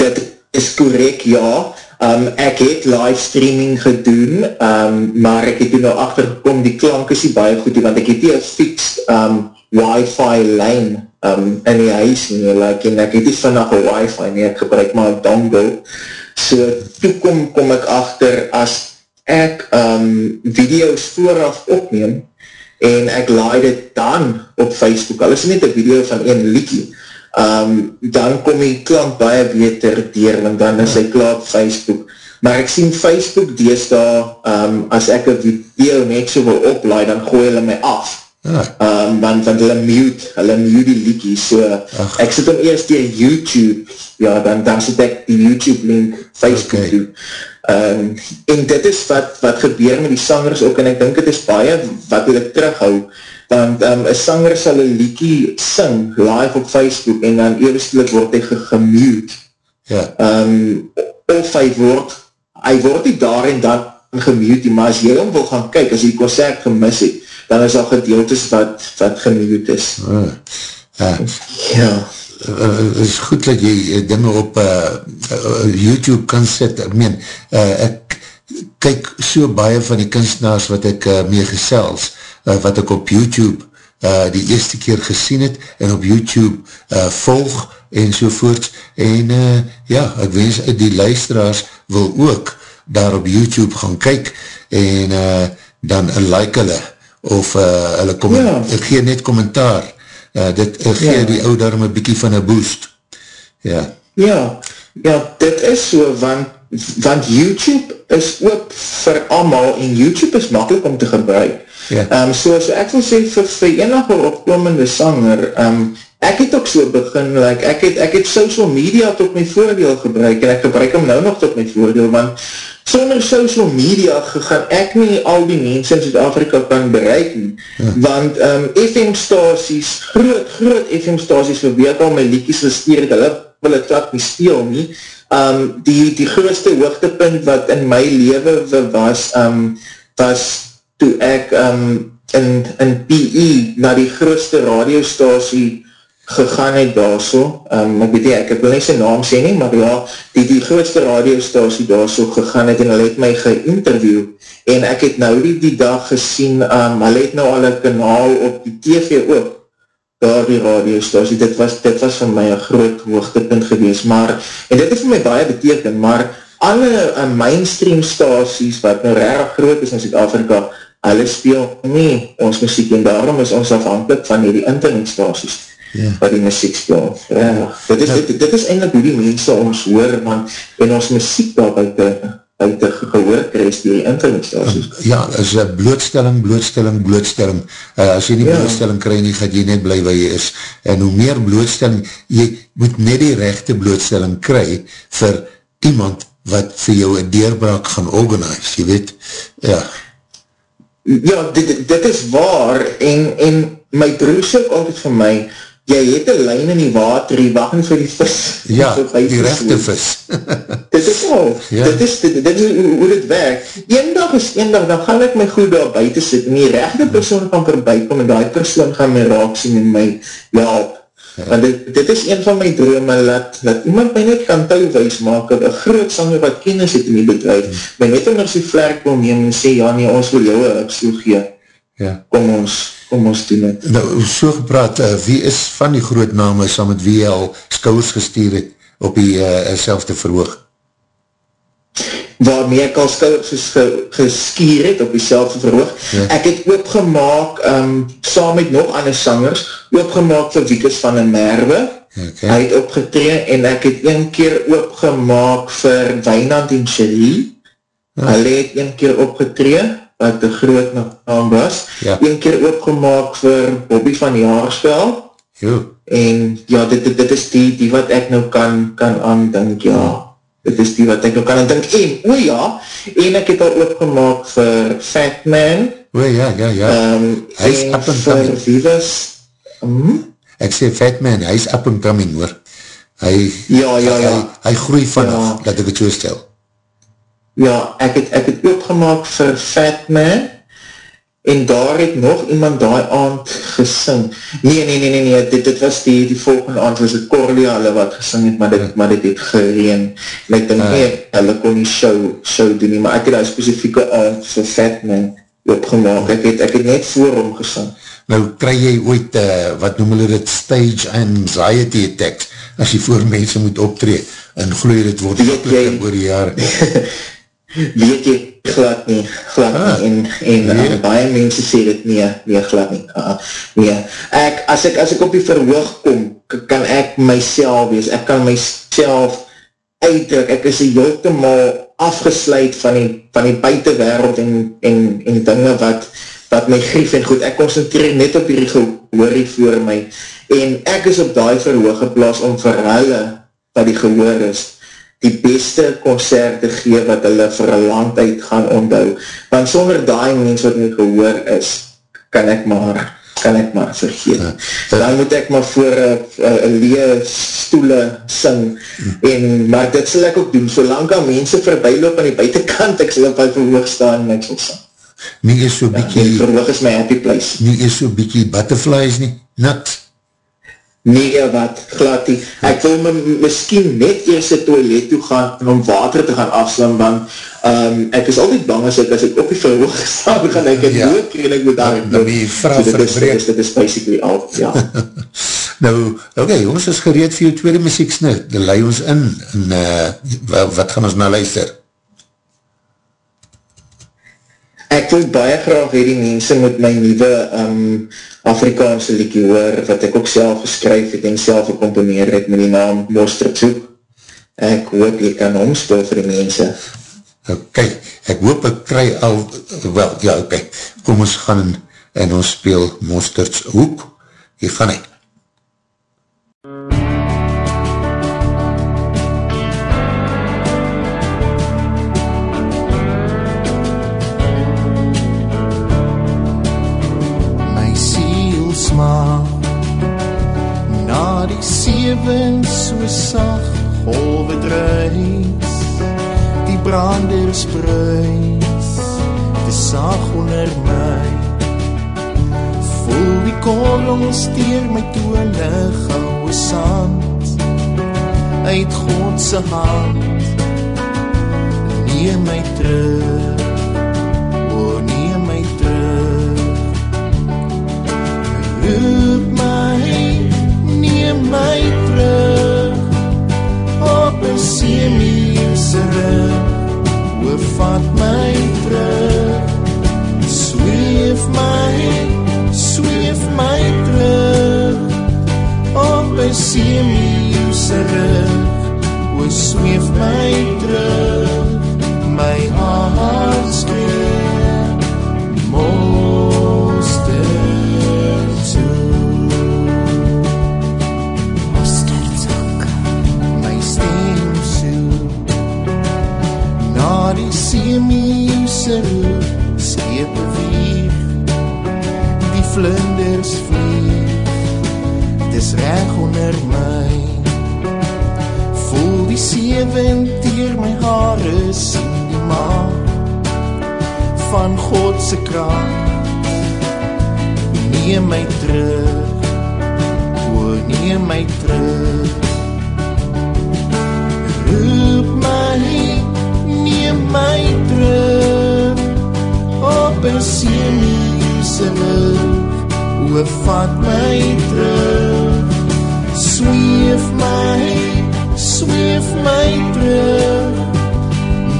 Dit is correct, ja. Um, ek het livestreaming gedoen, um, maar ek het toen nou achtergekom, die klank is nie baie goed, want ek het nie een fixed um, wifi lijn um, in die huis nie, like, en ek het nie vannig een wifi nie, ek gebruik maar een dongle. So, toe kom, ek achter, as ek um, video's vooraf opneem, en ek laai dit dan op Facebook, al is net een video van een liedje, um, dan kom die klank baie beter dier, want dan is hy klaar op Facebook. Maar ek sien Facebook dees daar, um, as ek een video net so wil oplaai, dan gooi hulle my af. Ah, Um, want, want hulle mute, hulle mute die liedje, so Ach. ek sit hom eerst dier YouTube, ja, dan, dan sit ek die YouTube link Facebook Okay. toe. Um, en dit is wat, wat gebeur met die sangers ook, en ek dink het is baie wat hulle terughou, want um, een sanger sal een liedje sing live op Facebook, en dan eerstelijk word hy ge gemute, ja, um, of hy word, hy word nie daar en dan gemute, maar as jy hom wil gaan kyk, as jy die concert gemis het, dan is al gedeeltes wat, wat gemute is. ah, ah, Ja, uh, is goed dat jy uh, dinge op uh, YouTube kan sit, ek meen, uh, ek kyk so baie van die kunstenaars wat ek uh, mee gesels, uh, wat ek op YouTube uh, die eerste keer gesien het, en op YouTube uh, volg, en sovoorts, en uh, ja, ek wens uh, die luisteraars wil ook daar op YouTube gaan kyk, en uh, dan like hulle, of uh, hulle kom, Ja. ek gee net kommentaar, uh, dit uh, gee Ja. die ou daarom een bykie van een boost. Ja, ja, ja, dit is so, want, want YouTube is ook vir allemaal, en YouTube is makkelijk om te gebruik. Ja. Um, so, so ek wil sê, vir, vir enige opkomende sanger, um, ek het ook so begin, like, ek, het, ek het social media tot my voordeel gebruik, en ek gebruik hem nou nog tot my voordeel, want sonder social media gaan ek nie al die mense in Zuid-Afrika kan bereik nie, ja. want um, FM staties, groot, groot FM staties, vir wie ek al my liedjes gestuur het, hulle wil het dat nie speel nie, um, die, die grootste hoogtepunt wat in my leven was, um, was toe ek um, in, in PE na die grootste radiostasie gegaan het daar so, um, ek weet nie, ek wil nie sy naam sê nie, maar ja, die, die grootste radiostasie daar so gegaan het en hulle het my geïnterview. En ek het nou die, die dag gesien, um, hulle het nou al een kanaal op die TV ook, daar die radiostasie, dit was, dit was vir my een groot hoogtepunt gewees, maar, en dit het vir my baie beteken, maar alle uh, mainstream stasies wat nou raar groot is in Zuid-Afrika, hulle speel nie ons muziek en daarom is ons afhankelijk van die internetstasies Ja. wat die muziek speel. Ja, dit, is, dit, dit is eindelijk hoe die mense ons hoor, man, en ons muziek daar buiten, buiten gehoor krijg die internetstasies. ja, is een blootstelling, blootstelling, blootstelling. Uh, as jy nie Ja. blootstelling krijg nie, gaat jy net bly waar jy is. En hoe meer blootstelling, jy moet net die rechte blootstelling kry vir iemand wat vir jou een deurbraak gaan organise, jy weet. Ja, Ja, dit, dit is waar, en, en my broer sê ook altyd vir my, jy het een lijn in die water, jy wacht vir die vis. ja voorbij die te rechte vis. <laughs> Dit is al, Ja. dit is, dit, dit is hoe, dit werk. Eendag is eendag, dan gaan ek my goed daar buiten sit, en die rechte persoon kan voorbijkom, en die persoon gaan my raak sien en my help. Ja. Want dit, dit is een van my drome, dat, dat iemand my net kan touwwijs maak, een groot sanger wat kennis het in die bedrijf, Hmm. my net onder sy vlerk wil neem en sê, ja nee, ons wil jou een upsloeg gee, Ja. kom ons, kom ons doen het. Nou, so gepraat, uh, wie is van die groot name saam met wie jy al skouwers gestuur het op die uh, selfde verhoog? waarmee ek al skouwers ge, geskier het op die selfde verhoog. Ja. Ek het oopgemaak, um, saam met nog ander sangers, oopgemaak vir Wiekes van den Merwe. Okay. Hy het opgetree en ek het een keer oopgemaak vir Wijnand en Cherie. Ja. Hulle het een keer opgetree, wat een groot naam was. Ja. Een keer oopgemaak vir Bobby van Jaarsveld. Jo, En ja, dit, dit, dit is die, die wat ek nou kan, kan aandink, ja. Dit is die wat ek nou kan aandink. En, o ja, en ek het al opgemaak vir Fat Man. o ja, ja, ja. Um, Hy is en up and vir coming. wie was... Hmm? Ek sê fat man, hy is up and coming hoor. Hy, Ja, ja, ja. Hy, hy groei vanaf, Ja. dat ek het so stel. Ja, ek het, ek het oopgemaak vir Fat Man en daar het nog iemand daai aand gesing. Nee, nee, nee, nee, nee dit, dit was die, die volgende aand, was het Corlia hulle wat gesing het, maar dit, ja. maar dit het gereen. En ek denk, nee, hulle kon nie show, show doen nie, maar ek het die specifieke aand vir Fatman opgemaak. Ek het, ek het net voor hom gesing. Nou, kry jy ooit, uh, wat noem hulle dit, stage anxiety attacks, as jy voor mense moet optree, en gloe dit word oor die jare. <laughs> weet jy glad nie, glad ah, nie, en, en nee. uh, baie mense sê dit nie, nie glad nie, uh, nee. Ek, as ek, as ek op die verhoog kom, kan ek myself wees, ek kan myself uitdruk, ek is heeltemaal afgesluit van die, van die buitenwereld en, en, en dinge wat, wat my grief en goed, ek concentreer net op die gehoorie voor my, en ek is op die verhoog geplaas om vir hulle, wat die gehoor is, die beste concerte gee wat hulle vir een land uit gaan onthou. Want sonder die mens wat nie gehoor is, kan ek maar kan ek maar vergeet. Ja. Dan moet ek maar voor een lee stoele sing en, maar dit sal ek ook doen, solang kan mense voorbijloop aan die buitenkant, ek sal op my verhoog staan en ek sal sing. Nie is so bykie... Ja, verhoog is my happy place. Nie is so bykie butterflies nie, nat nee wat, glad nie. Ek wil my miskien net eers die toilet toe gaan om water te gaan afslim, want um, ek is altyd bang as ek, as ek op die verhoog <laughs> staan, gaan ek het ja. dood en ek moet daar nou, die vrou so, dit, is, dit, is, dit is basically al, ja. <laughs> nou, oké, okay, ons is gereed vir jou tweede muzieksnit, dan lei ons in, en uh, wat gaan ons nou luister? Ek wil baie graag hee die mense met my nieuwe um, Afrikaanse liekie hoor, wat ek ook self geskryf het en self gecomponeer het met die naam Mostertsoek. Ek hoop jy kan omspeel vir die mense. Ok, ek hoop ek kry al, wel, ja, ok, kom ons gaan en ons speel Mostertsoek. Hier gaan ek. Lewe so sag golwe dreis die brander spruis die sag onder my. Voel die kolom steer my tone goue sand. Uit God se hand neem my terug. O neem my terug. Roep my neem my semiese rug Oorvat my terug. Sweef my, sweef my terug. Op een semiese rug O sweef my terug. My skreef se roep skepe vier die vlinders vlieg dis reg onder my. Voel die see wind dier my haare sien die maan van God se kracht. Neem my terug o neem my terug. Roep my neem my terug op een sieniese lucht O, vat my terug. Sweef my, sweef my terug.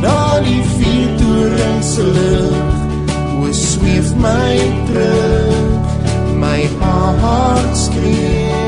Na die vier toeringse lucht O, sweef my terug. My hart skreef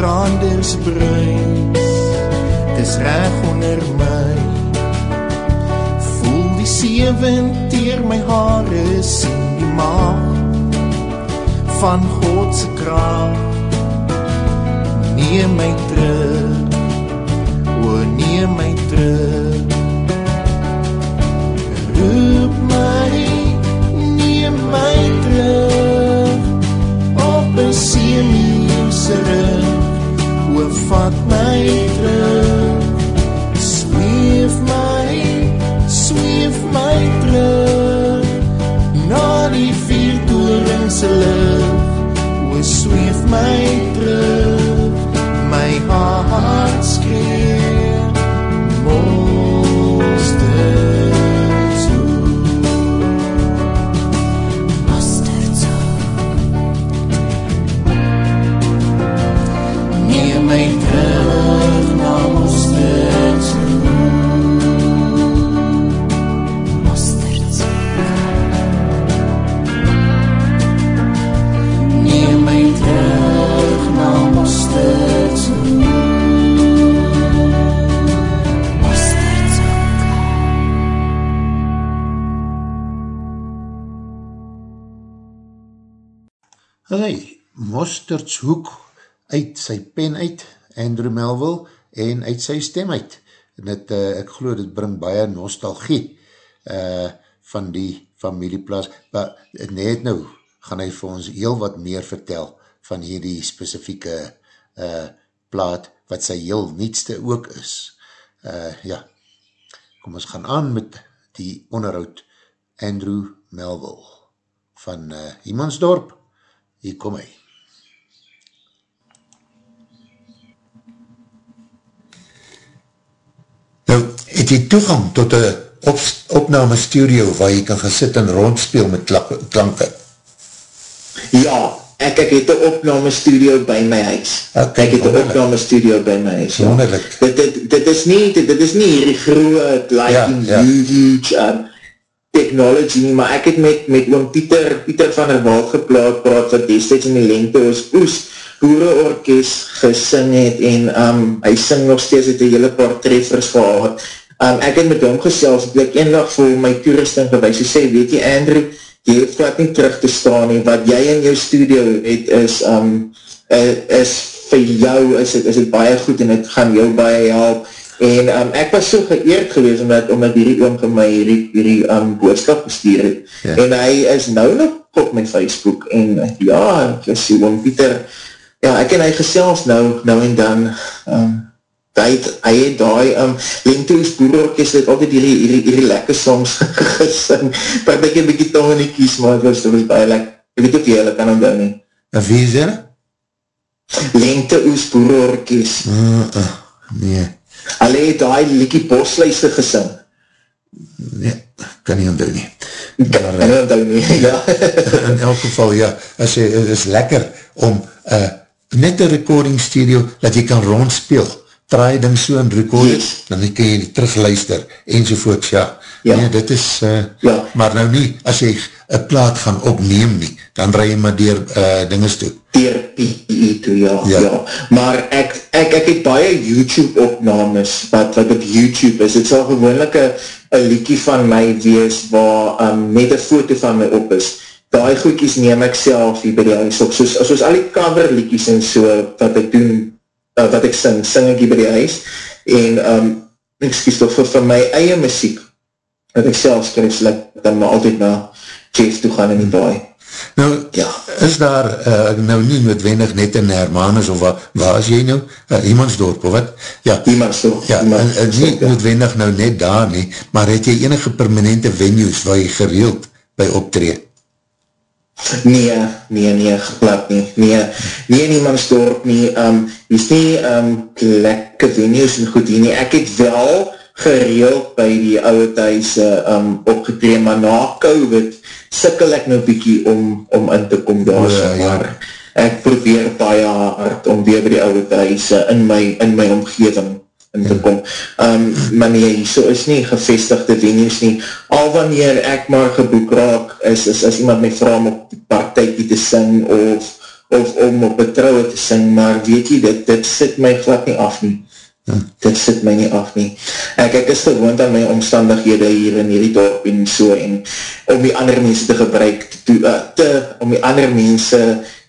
branders bruin Dis reg onder my. Voel die seewind teer my hare sien die maag Van Godse kracht. Neem my terug O neem my terug. Roep my Neem my terug Op een seemielse rug. O vat my terug. Sweef my Sweef my terug. Na die vier toeringse lucht O sweef my. terug Hey, Mosterdshoek uit sy pen uit, Andrew Melville, en uit sy stem uit. En het, uh, ek geloof, dit bring baie nostalgie uh, van die familieplaas. Maar net nou gaan hy vir ons heel wat meer vertel van hierdie specifieke uh, plaat, wat sy heel nietste ook is. Uh, ja, kom ons gaan aan met die onderhoud Andrew Melville van uh, Hiemansdorp. Hier kom hy. Nou, het jy toegang tot een op, opname studio waar jy kan gaan sit en rondspeel met klanke? Ja, ek, ek het een opname studio by my huis. Okay, ek het een opname studio by my huis. Ja. Wonderlik. Dit, dit, dit is nie, dit, dit is nie hierdie groot, like, Ja, ja. huge, um, technology nie, maar ek het met, met oom Pieter, Pieter van der Waal geplaat, praat wat destijds in die lengte ons oes, boereorkest gesing het, en um, hy sing nog steeds het een hele paar treffers gehad. Um, ek het met hom gesels, het ek een dag vir my toerusting gewys, hy sê, weet jy Andrew, jy het glad nie terug te staan nie, wat jy in jou studio het is, um, uh, is vir jou, is het, is het baie goed, en het gaan jou baie help, En um, ek was so geëerd gewees omdat, omdat hierdie oom vir my hierdie, hierdie um, boodskap gestuur het. Ja. En hy is nou nog op my Facebook en ja, ek sê oom Pieter, ja, ek en hy gesels nou, nou en dan, um, hy het, hy het daai, um, Lentoes Boerorkest het altyd hierdie, hierdie, hierdie lekker songs <laughs> gesing, maar ek een bykie tong in die kies, maar het was, het was baie lekker, ek weet ook jy, hulle kan onthou nie. En wie is dit? Lente Oes Boerorkest, Uh, uh, nee, hulle het daai liekie bosluiste gesing, nee, kan nie onthou nie. Kan nie onthou nie, <laughs> ja. in elk geval, ja, as jy, het is lekker om uh, net een recording studio, dat jy kan rondspeel, draai ding so en record Yes. dan kan jy terugluister, enzovoorts, ja. Ja. Nee, dit is, uh, Ja. maar nou nie, as jy een plaat gaan opneem nie, dan draai jy maar dier uh, dinges toe. Dier PE toe, ja, Ja. ja. Maar ek, ek, ek het baie YouTube opnames wat, wat op YouTube is. Het sal gewoonlik een, liekie van my wees waar um, net een foto van my op is. Daai goedkies neem ek self hier by die huis op. Soos, soos al die cover liekies en so wat ek doen, uh, wat ek sing, sing ek hier by die huis. En, um, excuse toch, vir, vir my eie muziek, wat ek self skryf, sal ek dan maar altyd na Jeff toe gaan in die baai. Nou, Ja. is daar uh, nou nie noodwendig net in Hermanus, of waar, waar is jy nou? Uh, Iemandsdorp, of wat? Ja, Iemand so. Ja, en, iemand en so, nie ja. noodwendig nou net daar nie, maar het jy enige permanente venues waar jy gereeld by optree? Nee, nee, nee, geplak nie. Nee, nee, niemandsdorp nie. Um, hier is nie um, lekker venues en goed hier nie. Ek het wel gereeld by die oude thuise um, opgetree, maar na COVID sikkel ek nou bykie om, om in te kom daar. O, so, ja. maar ek probeer baie hard om weer by die oude thuise in my, in my omgeving in te kom. Um, maar nee, so is nie gevestigde venues nie. Al wanneer ek maar geboek raak, is, is, is iemand my vraag om op die partijkie te sing, of, of om op betrouwe te sing, maar weet jy, dit, dit sit my glad nie af nie. Ja. Dit sit my nie af nie. Ek, ek is gewoond aan my omstandighede hier in hierdie dorp en so, en om die ander mense te gebruik, te, uh, te, om die ander mense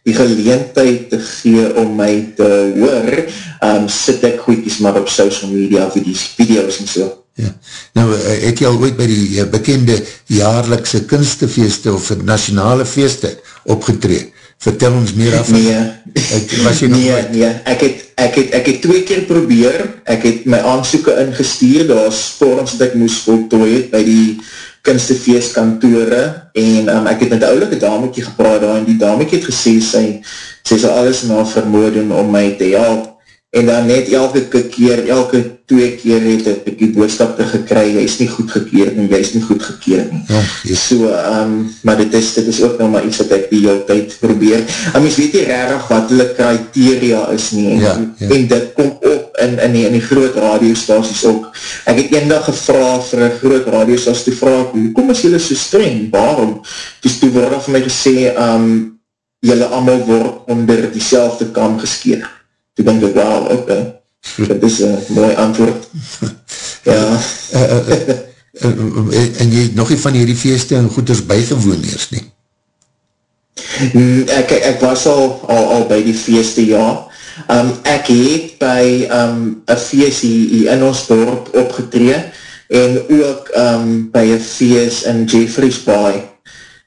die geleentheid te gee om my te hoor, um, sit ek goeikies maar op social media, video's, video's en so. Ja. Nou, eh, het jy al ooit by die eh, bekende jaarlikse kunstefeeste of nationale feeste opgetreed? Vertel ons meer af. Nee, ek, was jy nog nee, nee, ek het, ek, het, ek het twee keer probeer, ek het my aansoeken ingestuur, daar was vorms dat ek moes voltooi het by die kunstefeest kantore en um, ek het met die oulike damekie gepraat daar en die damekie het gesê sy, sy sal alles na vermoeden om my te help en dan net elke keer, elke twee keer het ek die boodskap te gekry, jy is nie goed gekeerd en jy is nie goed gekeerd nie. Ja, yes. So, um, maar dit is, dit is ook nou maar iets wat ek die jou tyd probeer. En mys weet nie rarig wat hulle criteria is nie en, ja, ja. en dit kom op in, in, die, in die groot radiostaties ook. Ek het een dag gevra vir een groot radiostaties te vraag, hoe kom is julle so streng? Waarom? Dus toe word vir my gesê, um, julle allemaal word onder die selfde kam toe denk ek, wauw, ok, dit is een mooi antwoord. <laughs> ja. Uh, uh, uh, en jy het nog nie van hierdie feeste en goeders bijgewoon eers nie? Ek, ek was al, al, al by die feeste, ja. Um, ek het by um, een feest hier, hier in ons dorp opgetree en ook um, by een feest in Jeffreys Bay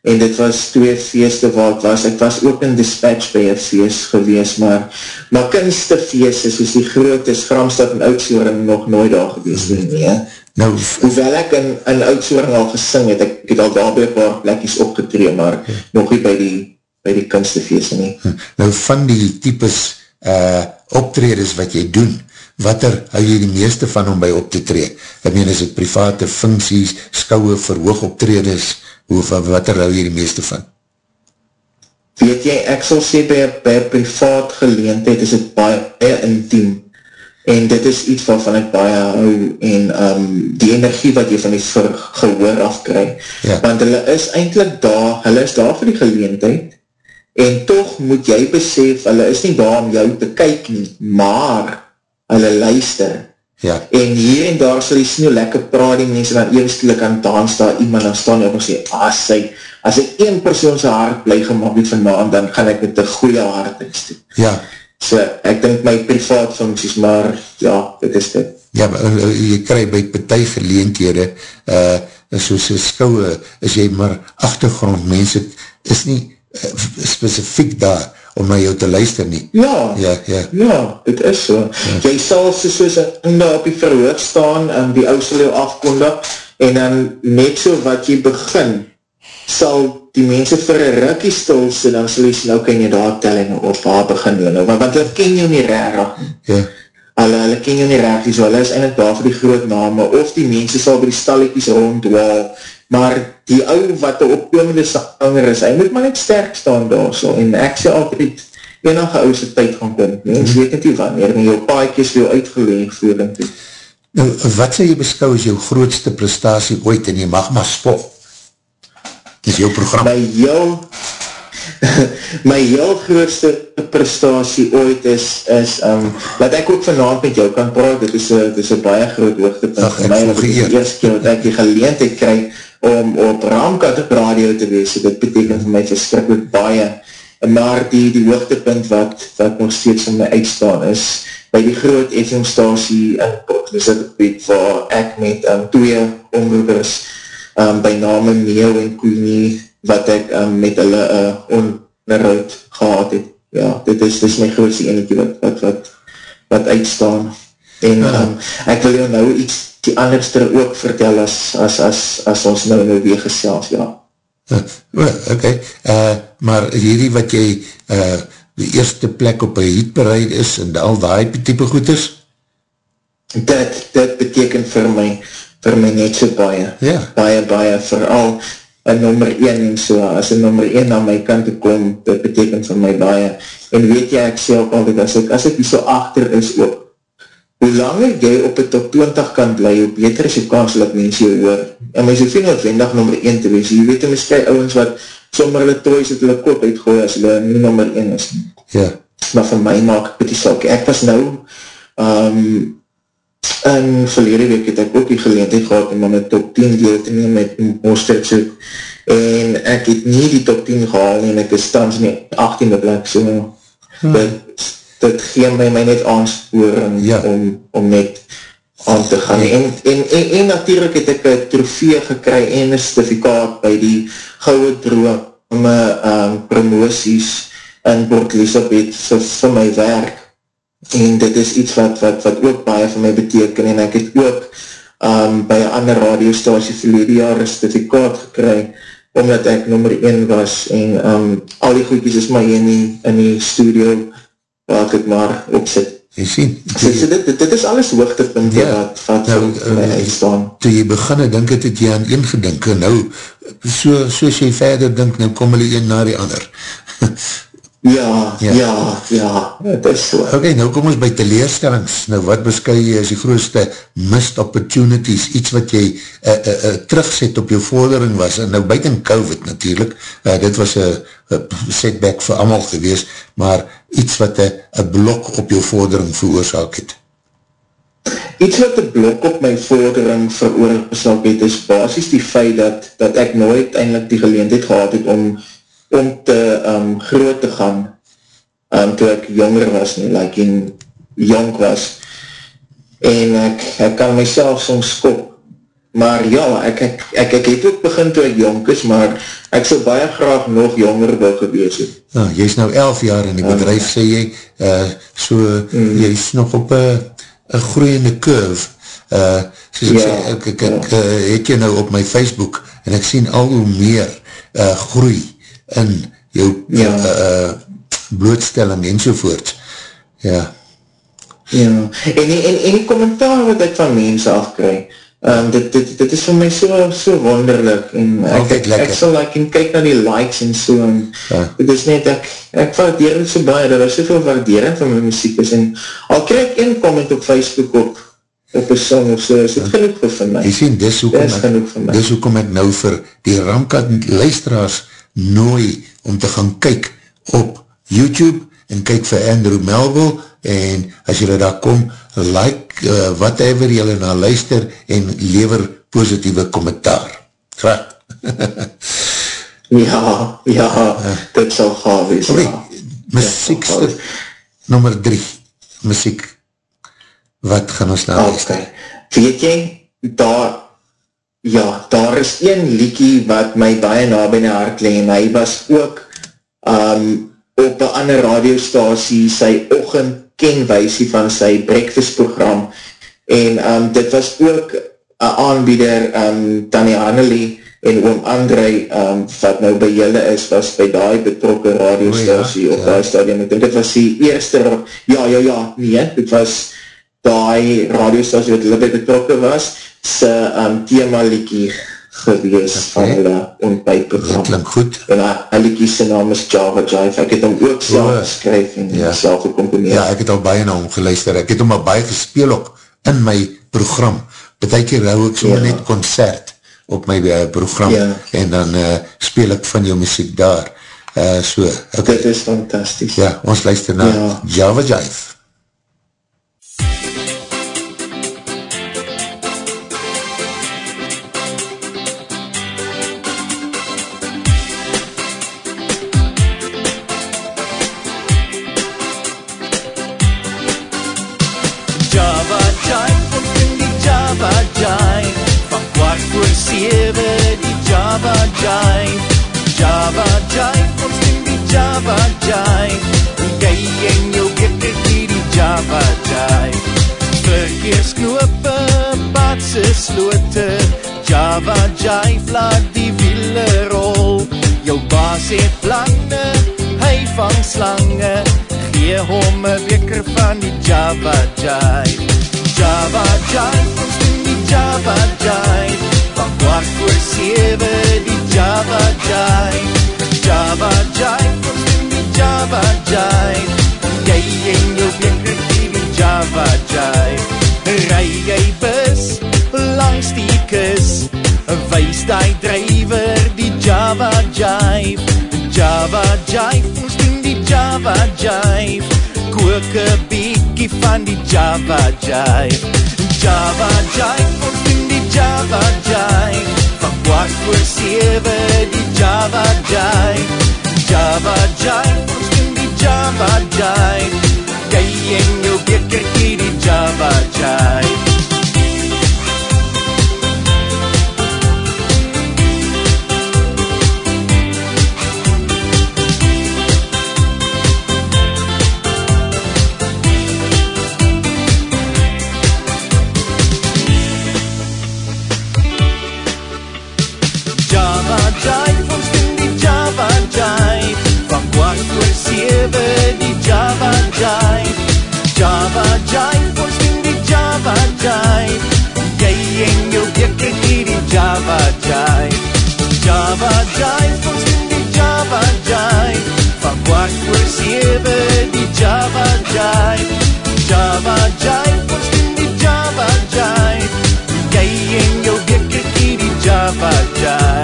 en dit was twee feeste waar ek was, ek was ook in dispatch by een feest gewees, maar, maar kunste feest is, soos die groot is, Gramstad en Oudsoring nog nooit daar gewees, mm nie, nou, hoewel ek in, in Oudsoring al gesing het, ek het al daar by een paar plekjes opgetree, maar ja. nog nie by die, by die kunste feest nie. Hm. Nou, van die types uh, optreders wat jy doen, wat er hou jy die meeste van om by op te tree? Ek meen, is het private funksies, skouwe, verhoog optreders, hoe, wat er hou jy die meeste van? Weet jy, ek sal sê by, by privaat geleentheid is het baie, baie intiem en dit is iets waarvan ek baie hou en um, die energie wat jy van die ver, gehoor afkry ja. want hulle is eindelijk daar, hulle is daar vir die geleentheid en toch moet jy besef, hulle is nie daar om jou te kyk nie, maar hulle luister Ja. En hier en daar sal die snoe lekker praat die mense dan eerstelik aan dans daar iemand dan staan en sê, as sy, as ek een persoon sy hart bly gemaakt het vandaan, dan gaan ek met die goeie hart instoen. Ja. So, ek denk my privaat funksies, maar ja, dit is dit. Ja, maar uh, jy krij by partij geleenthede, uh, soos een skouwe, is jy maar achtergrond mense, is nie uh, specifiek daar, om na jou te luister nie. Ja, ja, ja. ja dit is so. Ja. Jy sal so soos in daar op die verhoog staan en die ou sal jou afkondig en dan net so wat jy begin sal die mense vir een rukkie stil so dan sal jy nou kan jy daar telling op haar begin doen. Want, want hulle ken jou nie raar. Ja. Hulle, hulle ken jou nie raar, so hulle is eindelijk daar vir die groot name of die mense sal by die stalletjies rondwaal maar die ou wat die opkomende sanger is, hy moet maar net sterk staan daar so, en ek sê altyd, enige ou sy tyd gaan kom, nee, ons weet nie wanneer, en jou paaikies wil uitgeleeg voelen toe. Nou, wat sê jy beskou as jou grootste prestatie ooit, en jy mag maar spot, is jou program? My jou, <laughs> my heel grootste prestatie ooit is, is um, wat ek ook vanavond met jou kan praat, dit is een baie groot hoogtepunt vir my, dit is die eerste keer wat ek die geleentheid krijg, om op Ramkat radio te wees, dit beteken vir my verskrikkelijk baie, maar die, die hoogtepunt wat, wat nog steeds van my uitstaan is, by die groot FM-stasie in Port Elizabeth, waar ek met um, twee omroepers um, by name Neo en Koenie, wat ek um, met hulle uh, onderhoud gehad het. Ja, dit is, dit is my grootste enige wat, wat, wat, wat uitstaan. En um, ek wil jou nou iets die anderster ook vertel as, as, as, as ons nou nou weer gesels, ja. Uh, ok, uh, maar hierdie wat jy uh, die eerste plek op een hietbereid is en al die type goed is? Dit, dit beteken vir my, vir my net so baie. Ja. Baie, baie, vooral een nummer 1 en so, as een nummer 1 aan my kant te kom, dit beteken vir my baie. En weet jy, ek sê ook altijd, as ek, as ek die so achter is ook, hoe langer jy op die top 20 kan bly, hoe beter is die kans dat mens jy hoor. En mens hoef nie noodwendig nummer 1 te wees. Jy weet, jy mis kijk ouwens wat sommer hulle toys het hulle kop uitgooi as hulle nie nummer 1 is. Ja. Maar vir my maak ek die sak. Ek was nou, um, in verlede week het ek ook die geleentheid gehad om aan die top 10 deel te neem met Mostert soek. En ek het nie die top 10 gehaal en ek is stans nie 18e plek. So, hmm. dit, dit gee my, my net aansporing ja. om, om net aan te gaan. En, en, en, en natuurlijk het ek een trofee gekry en een certificaat by die gouwe drome um, promoties in Port Elizabeth vir, vir my werk en dit is iets wat, wat, wat ook baie vir my beteken en ek het ook um, by een ander radiostasie verlede jaar een certificaat gekry omdat ek nummer 1 was en um, al die goedkies is maar in die, in die studio waar ek het maar opzit. Jy sien, so, so dit, dit, dit is alles hoogtepunt ja, wat, wat nou, vir my uitstaan. Toe jy begin, denk het het jy aan een gedink, en nou, so, soos jy verder denk, nou kom hulle een na die ander. <laughs> Ja, ja, ja, ja, het is so. Ok, nou kom ons by teleerstellings. Nou, wat beskou jy as die grootste missed opportunities, iets wat jy uh, uh, uh, terugzet op jou vordering was, en nou buiten COVID natuurlijk, uh, dit was een setback vir amal gewees, maar iets wat een blok op jou vordering veroorzaak het. Iets wat een blok op my vordering veroorzaak het, is basis die feit dat, dat ek nooit eindelijk die geleendheid gehad het om om te um, groot te gaan um, toe ek jonger was nie, like in jong was en ek, ek kan myself soms skop maar ja, ek, ek, ek, ek het ook begin toe ek jong is, maar ek sal baie graag nog jonger wil gewees het. Nou, jy is nou 11 jaar in die bedrijf, sê jy, uh, so, mm. jy is nog op een groeiende curve, uh, soos ek ja, sê, ek, ek, ek ja. uh, het jy nou op my Facebook, en ek sien al hoe meer uh, groei, in jou ja. uh, uh, blootstelling en sovoort. Ja. Ja, en die, en, en die kommentaar wat ek van mense afkry, um, dit, dit, dit is vir my so, so wonderlik, en ek, ek, ek sal like, en kyk na die likes en so, en ja. dit is net, ek, ek waardeer het so baie, dat er soveel waardering van my muziek is, en al kry ek een comment op Facebook op, op een song of so, is dit ja. genoeg vir my. Jy sien, dis hoekom ek, dis hoekom ek nou vir die ramkant luisteraars nooi om te gaan kyk op YouTube en kyk vir Andrew Melville en as julle daar kom, like uh, whatever julle na luister en lever positieve kommentaar. Wat? ja, ja, uh, dit sal gaaf wees. Okay, ja. muziek nummer drie, muziek, wat gaan ons nou okay. luister? Weet jy, daar Ja, daar is een liekie wat my baie na by die hart leen, en hy was ook um, op een ander radiostasie sy ochend kenwijsie van sy breakfast program, en um, dit was ook een aanbieder, um, Tani Annelie en oom André, um, wat nou by julle is, was by die betrokke radiostasie oh, ja, op ja. die stadium, ek denk dit was die eerste, ja, ja, ja, nee, dit was die radiostasie wat hulle by betrokke was, sy um, thema liekie gewees okay. van hulle ontbijtprogram. Dat klink goed. En hy liekie sy naam is Java Jive. Ek het hom ook self oh, geskryf en ja. self gecomponeerd. Ja, ek het al baie na hom geluister. Ek het hom al baie gespeel ook in my program. Betek hier hou ek so ja. net concert op my uh, program ja. en dan uh, speel ek van jou muziek daar. Uh, so, okay. Dit is fantastisch. Ja, ons luister na ja. Java Jive. Slote Java Jive laat die wiele rol. Jou baas het planne, hy vang slange Gee hom een weker van die Java Jive Java Jive, ons doen die Java Jive Van kwart voor sewe die Java Jive Java Jive, ons doen die Java Jive Jy en jou weker die Java Jive Wees die drijver die Java Jive. Java Jive, ons doen die Java Jive. Kook een beekie van die Java Jive. Java Jive, ons doen die Java Jive. Van kwart voor sewe die Java Jive. Java Jive, ons doen die Java Jive. Jy en jou bekerkie die Java Jive Jive Java Jive, ons doen die Java Jive Jy en jou bekerkie die Java Jive Java Jive, ons doen die Java Jive Van kwart voor sewe die Java Jive Java Jive, ons doen die Java Jive Jy en jou bekerkie die Java Jive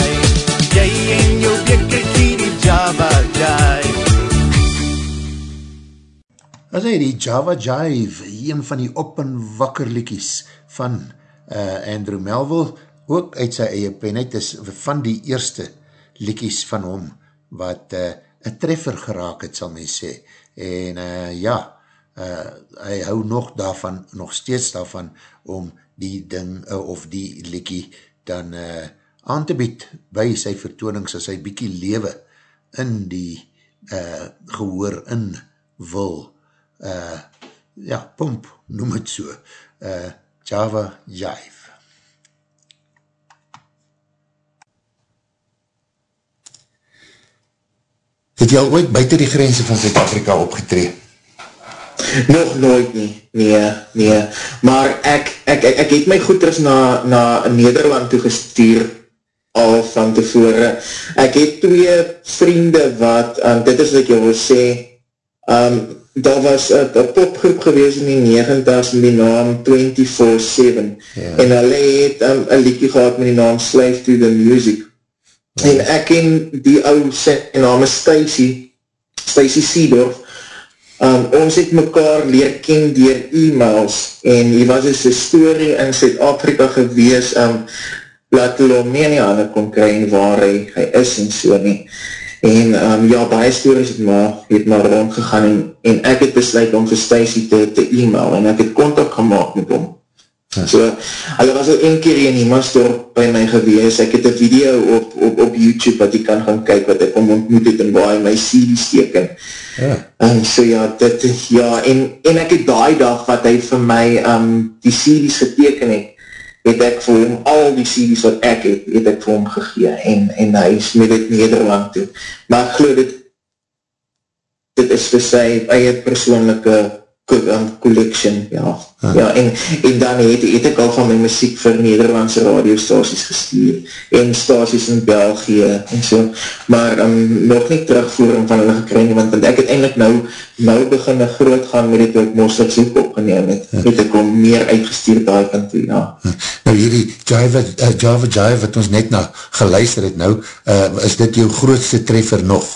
As hy die Java Jive, een van die op en wakker liekies van uh, Andrew Melville, ook uit sy eie pen, het is van die eerste liekies van hom, wat uh, een treffer geraak het, sal my sê. En uh, ja, uh, hy hou nog daarvan, nog steeds daarvan, om die ding, uh, of die liekie, dan uh, aan te bied, by sy vertoonings, as hy bykie lewe, in die uh, gehoor in wil, uh, ja, pomp, noem het so, uh, Java Jive. Het jy al ooit buiten die grense van Zuid-Afrika opgetree? Nog nooit nie, nee, nee. Maar ek, ek, ek, ek het my goed terug na, na Nederland toe gestuur al van tevore. Ek het twee vriende wat, um, dit is wat jou wil sê, um, daar was een popgroep gewees in die 90s met die naam 24-7 Ja. en hulle het um, een liedje gehad met die naam Slave to the Music. En ek ken die ou sy naam is Stacey, Stacey Seedorf, um, ons het mekaar leer ken dier e-mails en hier was dus een story in Zuid-Afrika gewees, um, laat hulle hom nie in die handen kon kry en waar hy, hy is en so nie. En um, ja, baie stories het maar, het maar rondgegaan en, en ek het besluit om vir Stacey te, te e-mail en ek het contact gemaakt met hom. So, hulle was al een keer in Niemandsdorp by my gewees, ek het een video op, op, op YouTube wat jy kan gaan kyk wat ek om ontmoet het en waar hy my CD steken. Ja. En so ja, dit, ja, en, en ek het daai dag wat hy vir my um, die CD's geteken het, het ek vir hom, al die CD's wat ek het, het ek vir hom gegee, en, en hy is met het Nederland toe. Maar ek geloof dit, dit is vir sy eie persoonlijke um, collection, ja. Ah. Ja, en, en dan het, het ek al van my muziek vir Nederlandse radiostaties gestuur, en staties in België, en so, maar um, nog nie terugvoering van hulle gekry nie, want ek het eindelijk nou, nou begin groot gaan met het ook Moslik Zoek opgeneem het, Ja. het ek om meer uitgestuurd daar kant toe, ja. Nou hierdie Java, uh, Java Jive wat ons net na geluister het nou, uh, is dit jou grootste treffer nog?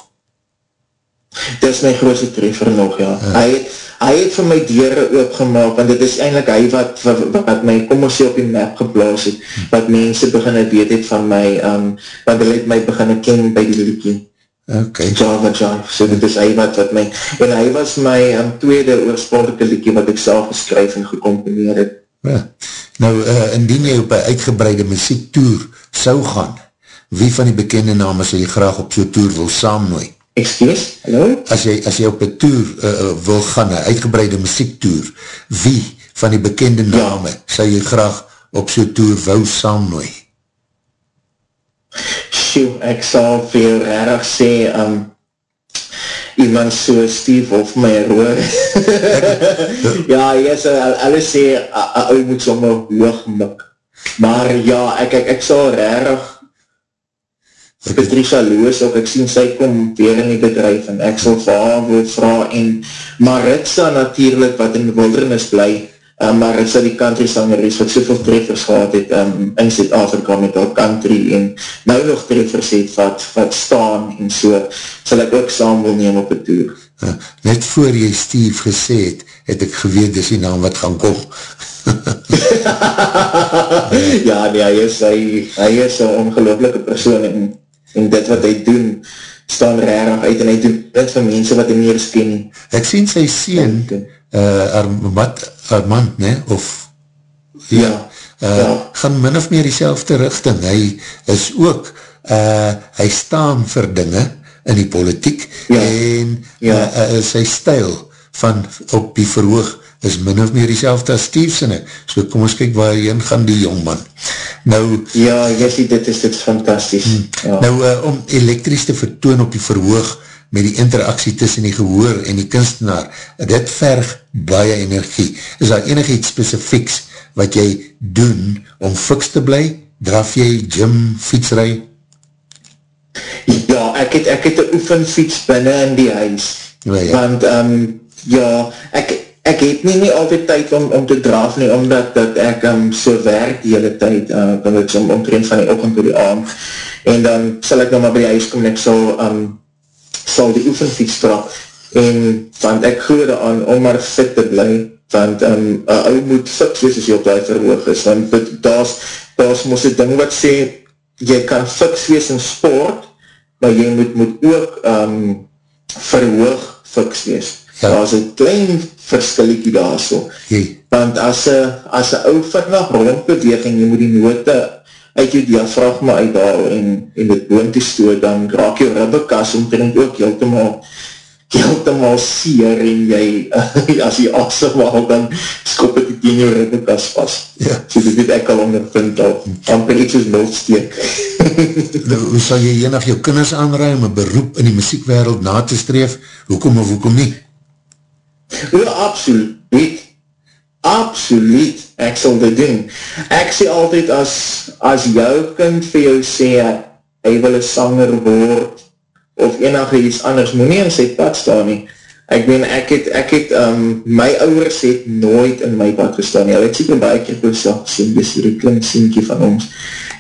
Dit is my grootste treffer nog, ja. ja. Hy, hy het vir my deure oopgemaak, want dit is eindelijk hy wat, wat, wat my, sê op die map geblaas het, wat mense beginne weet het van my, um, want hy het my beginne ken by die liedje. Ok. Java Jive, so dit is hy wat, wat my, en hy was my um, tweede oorspronkelijke liedje wat ek self geskryf en gecomponeer het. Ja. Nou, uh, indien jy op een uitgebreide muziektour sou gaan, wie van die bekende name sal jy graag op so'n tour wil saamnooi? Excuse, hallo? As jy, as jy op een tour uh, wil gaan, een uitgebreide muziektour, wie van die bekende name ja. sal jy graag op so'n tour wou saamnooi? Sjoe, ek sal veel rarig sê, um, iemand so Steve of my roer. <laughs> ja, yes, hulle sê, ou moet sommer hoog mik. Maar ja, ek, ek, ek sal rarig Patricia Loos ook, ek sien sy kom weer in die bedrijf en ek sal vir haar wil vraag en Maritza natuurlijk wat in die wilderness bly, um, dat die country sangeries wat soveel treffers gehad het um, in Zuid-Afrika met al country en nou nog treffers het wat, wat staan en so, sal ek ook saam wil neem op het toer. Uh, net voor jy Steve gesê het, het ek geweet dis die naam wat gaan kom. <laughs> ja, nee, hy is, hy, hy is een ongelooflike persoon en, en dit wat hy doen, staan rarig uit en hy doen dit vir mense wat hy nie eens ken. Ek sien sy sien, uh, Armand, Armand, ne, of ja, ja, uh, ja, gaan min of meer die richting, hy is ook, uh, hy staan vir dinge in die politiek ja. en ja. Uh, uh, sy stijl van op die verhoog is min of meer die selfde as Steve'sene, so kom ons kyk waar hy in gaan die jongman. Nou, ja, Jessie, dit is dit fantastisch. Hmm. Ja. Nou, uh, om elektrisch te vertoon op die verhoog met die interaksie tussen die gehoor en die kunstenaar, dit verg baie energie. Is daar enig iets specifieks wat jy doen om fiks te bly? Draf jy, gym, fietsrij? Ja, ek het, ek het een oefenfiets binnen in die huis. Ja, ja. Want, um, ja, ek, ek het nie nie altyd tyd om, om te draf nie, omdat dat ek um, so werk die hele tyd, uh, dan het om omtrend van die ochend tot die aand, en dan sal ek nou maar by die huis kom, en ek sal, um, sal die oefenfiets trap, en want ek goede aan om maar fit te bly, want um, uh, ou moet fit wees as jy op die verhoog is, want daas, daas moes die ding wat sê, jy kan fit wees in sport, maar jy moet, moet ook um, verhoog fit wees, ja. daar is een klein verskilliekie daar so. Hey. Want as een as ou vinnig rondbeweging, jy moet die note uit jou diafragma uithaal en, en dit boon te stoot, dan raak jou ribbekas omtrend ook heeltemaal heeltemaal seer en jy, <laughs> as jy asem haal, dan skop het die jou ribbekas vast. Ja. So dit weet ek al ondervind al, amper iets soos noodsteek. <laughs> nou, hoe sal jy enig jou kinders aanruim, een beroep in die muziekwereld na te streef, hoekom of hoekom nie? Ja, absoluut. Absoluut, ek sal dit doen. Ek sê altyd, as, as jou kind vir jou sê, hy wil een sanger word, of enige iets anders, moet nie in sy pad staan nie. Ek ben, ek het, ek het, um, my ouders het nooit in my pad gestaan nie. Hy het sêker baie keer gesag, sê, dis hier een klink sienkie van ons.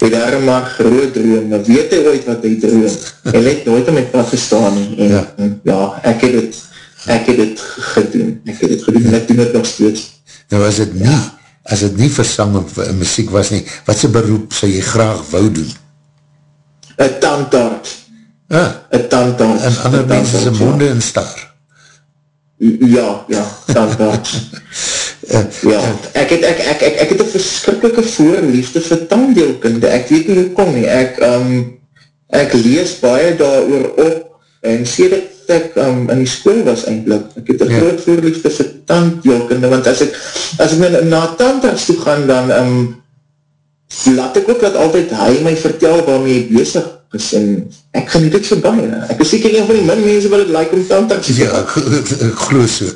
Hy daar maar groot droom, maar weet hy ooit wat hy droom? Hy het nooit in my pad gestaan nie. En, ja. En, ja, ek het het, ek het het gedoen, ek het het gedoen, en ek doen het nog steeds. Nou as het nie, as het nie versang of muziek was nie, wat sy beroep sy jy graag wou doen? Een tandarts. Ah, een tandarts. En ander mense sy monde in staar. Ja, ja, tandarts. Uh, <laughs> ja, ek het, ek, ek, ek, ek het een verskrikkelike voorliefde vir tanddeelkunde, ek weet nie hoe kom nie, ek, um, ek lees baie daar oor op, en sê dit ek um, in die school was eindelijk, ek het een ja. groot voorliefde vir tandjokende, want as ek, as ek na tandarts toe gaan, dan um, laat ek ook dat altyd hy my vertel waarmee ek bezig is, en ek geniet dit so baie, ek is seker een van die min mense wat het like om tandarts te gaan. Ja, ek, ek geloof so.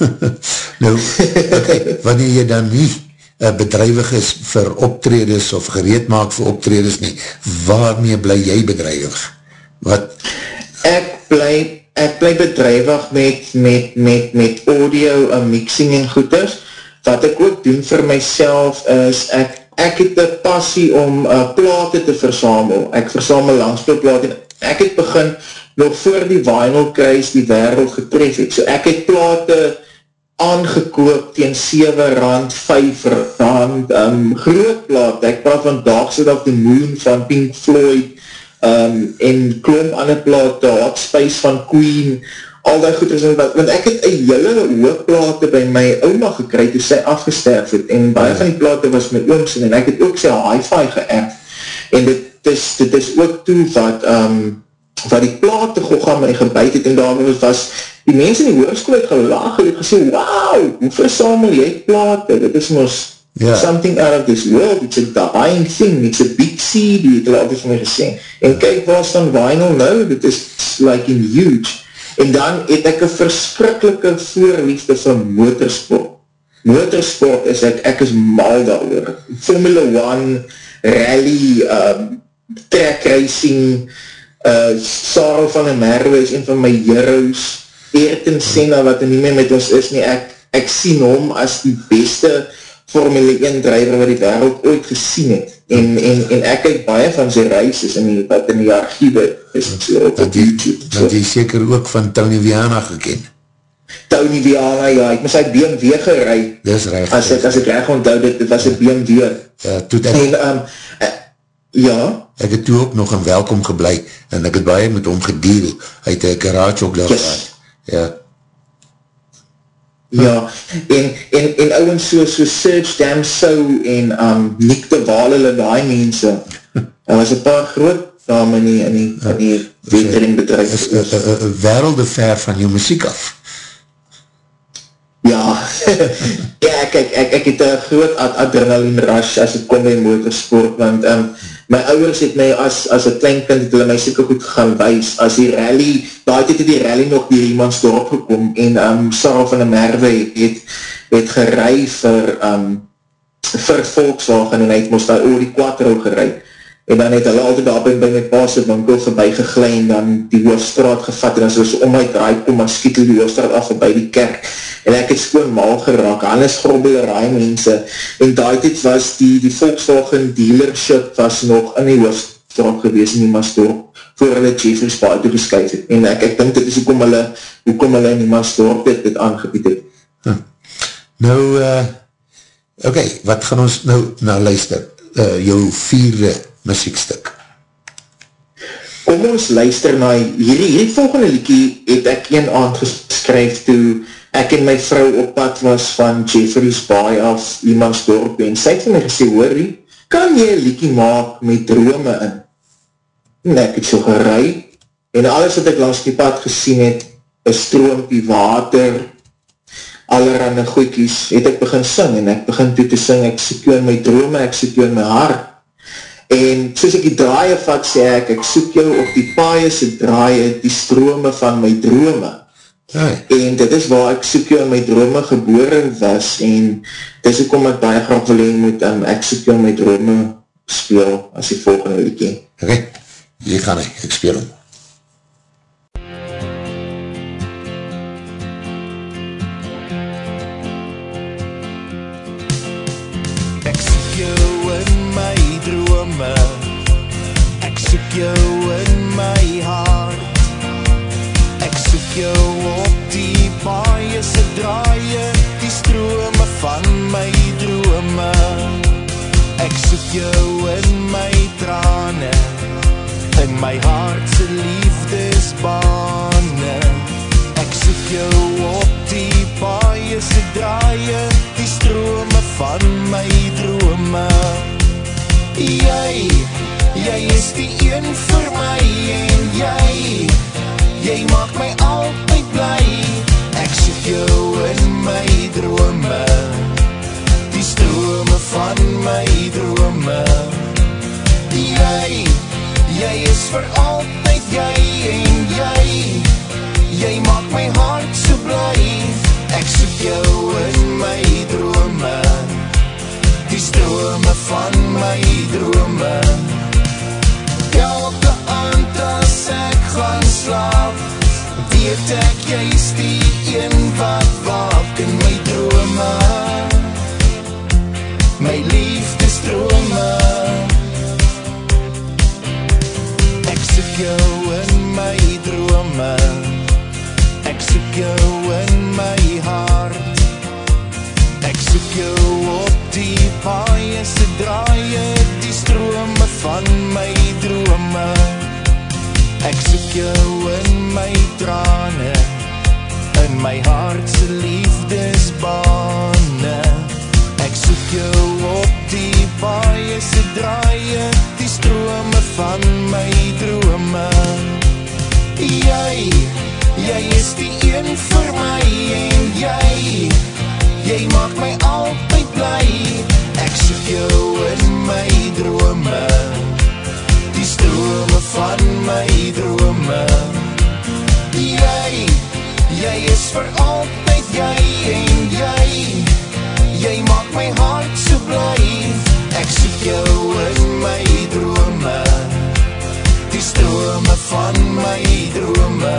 <laughs> nou, okay, wanneer jy dan nie uh, bedrijwig is vir optredes of gereed maak vir optredes nie, waarmee bly jy bedrijwig? Wat? Ek bly ek bly bedrijwig met, met, met, met audio en mixing en goeders. Wat ek ook doen vir myself is, ek, ek het een passie om uh, plate te versamel. Ek versamel langspeelplate en ek het begin nog voor die vinyl kruis die wereld getref het. So ek het plate aangekoop tegen 7 rand, 5 rand, um, groot plate. Ek praat van Dark Side of the Moon van Pink Floyd, um, en klomp ander plate, Hot Space van Queen, al die goed is, want ek het een hele hoogplate by my oma gekry, toe sy afgesterf het, en baie van die plate was my ooms, en ek het ook sy hi-fi geërf, en dit is, dit is ook toe wat, um, wat die plate gogga my gebuid het, en daarom was, die mense in die hoogskoel het gelaag, en het gesê, wauw, hoe versamel jy plate, dit is mos, yeah. something out of this world, it's a dying thing, it's a big seed, het hulle altijd van my gesê, en kyk waar staan vinyl nou, dit is like in huge, en dan het ek een verskrikkelike voorliefde van motorsport, motorsport is ek, ek is mal daar Formula 1, rally, um, track racing, uh, Sarah van der Merwe is een van my heroes, Ayrton Senna, wat nie meer met ons is nie, ek, ek sien hom as die beste Formule 1 drijver wat die wereld ooit gesien het. En, en, en ek het baie van sy reises in die, wat in die archiewe is so, op dat YouTube. So. Dat jy seker ook van Tony Viana geken. Tony Viana, ja, ek moes hy BMW gerei. Dis recht. As ek, as ek recht onthou, dit, dit was een BMW. Ja, toet ek... En, um, uh, ja? Ek het toe ook nog in welkom geblei, en ek het baie met hom gedeel, uit die garage ook daar yes. Ja. Ja, en, en, en ouwens so, so Serge Damso en um, Nick de Waal, hulle die mense, daar was een paar groot dame in die, in die, in die wetering bedrijf. Is een werelde ver van jou muziek af. Ja, <laughs> ja, kijk, ek, ek het een groot adrenaline rush as het kom by motorsport, want um, my ouders het my as, as een klein kind het hulle my sikker goed gaan wees, as die rally, daar het die rally nog die iemands dorp gekom, en um, Sarah van der Merwe het, het gerei vir, um, vir Volkswagen, en hy het moest daar oor die Quattro gerei, en dan het hulle altijd daar by my paas het winkel voorbij geglein, en dan die hoofdstraat gevat, en dan soos om my draai kom, maar skiet die hoofdstraat af voorbij die kerk, en ek het skoon mal geraak, alles grobbelerij mense, en daai dit was die, die Volkswagen dealership was nog in die hoofdstraat gewees in die Maasdorp, voor hulle Jeffrey's paard toegeskuif het, en ek, ek dink dit is hoekom hulle, hoekom hulle in die Maasdorp dit, dit aangebied het. Huh. Nou, uh, oké, okay, wat gaan ons nou na luister, uh, jou vierde muziekstuk? Kom ons luister na, hierdie, hierdie volgende liekie het ek een aand geskryf toe, ek en my vrou op pad was van Jeffrey's Bay af iemands dorp en sy het vir my gesê, hoorie, kan jy een liekie maak met drome in? En ek het so gerei en alles wat ek langs die pad gesien het, een stroompie water, allerhande goeikies, het ek begin sing en ek begin toe te sing, ek soek jou in my drome, ek soek jou in my hart. En soos ek die draaie vat, sê ek, ek soek jou op die paaie se draaie, die strome van my drome. Hey. En dit is waar ek soek jou in my drome geboren was en dis ook om ek baie graag wil heen moet um, ek soek jou in my drome speel as die volgende liedje. Ok, hier gaan hy, ek speel hom. Jou in my hart jou op die paaie se draaie, die strome van my drome. Ek soek jou in my trane, in my hart se liefdesbane. Ek soek jou op die paaie se draaie, die strome van my drome. Jy, jy is die een vir my en jy, Jy maak my altyd bly. Ek soek jou in my drome. Die strome van my drome. Jy, jy is vir altyd jy en jy. Jy maak my hart so bly. Ek soek jou in my drome. Die strome van my drome Elke aand as ek gaan slaap Weet ek jy is die een wat waak in my drome. My liefdestrome Ek soek jou in my drome. Ek soek jou in my hart. Ek soek jou op die paaie se draaie Die strome van my drome Ek soek jou in my trane. In my hart se liefdesbane. Ek soek jou op die paaie se draaie. Die strome van my drome. Jy, jy is die een vir my en jy Jy maak my altyd bly Ek soek jou in my drome die strome van my drome. Jy, jy is vir altyd jy en jy. Jy maak my hart so bly. Ek soek jou in my drome. Die strome van my drome.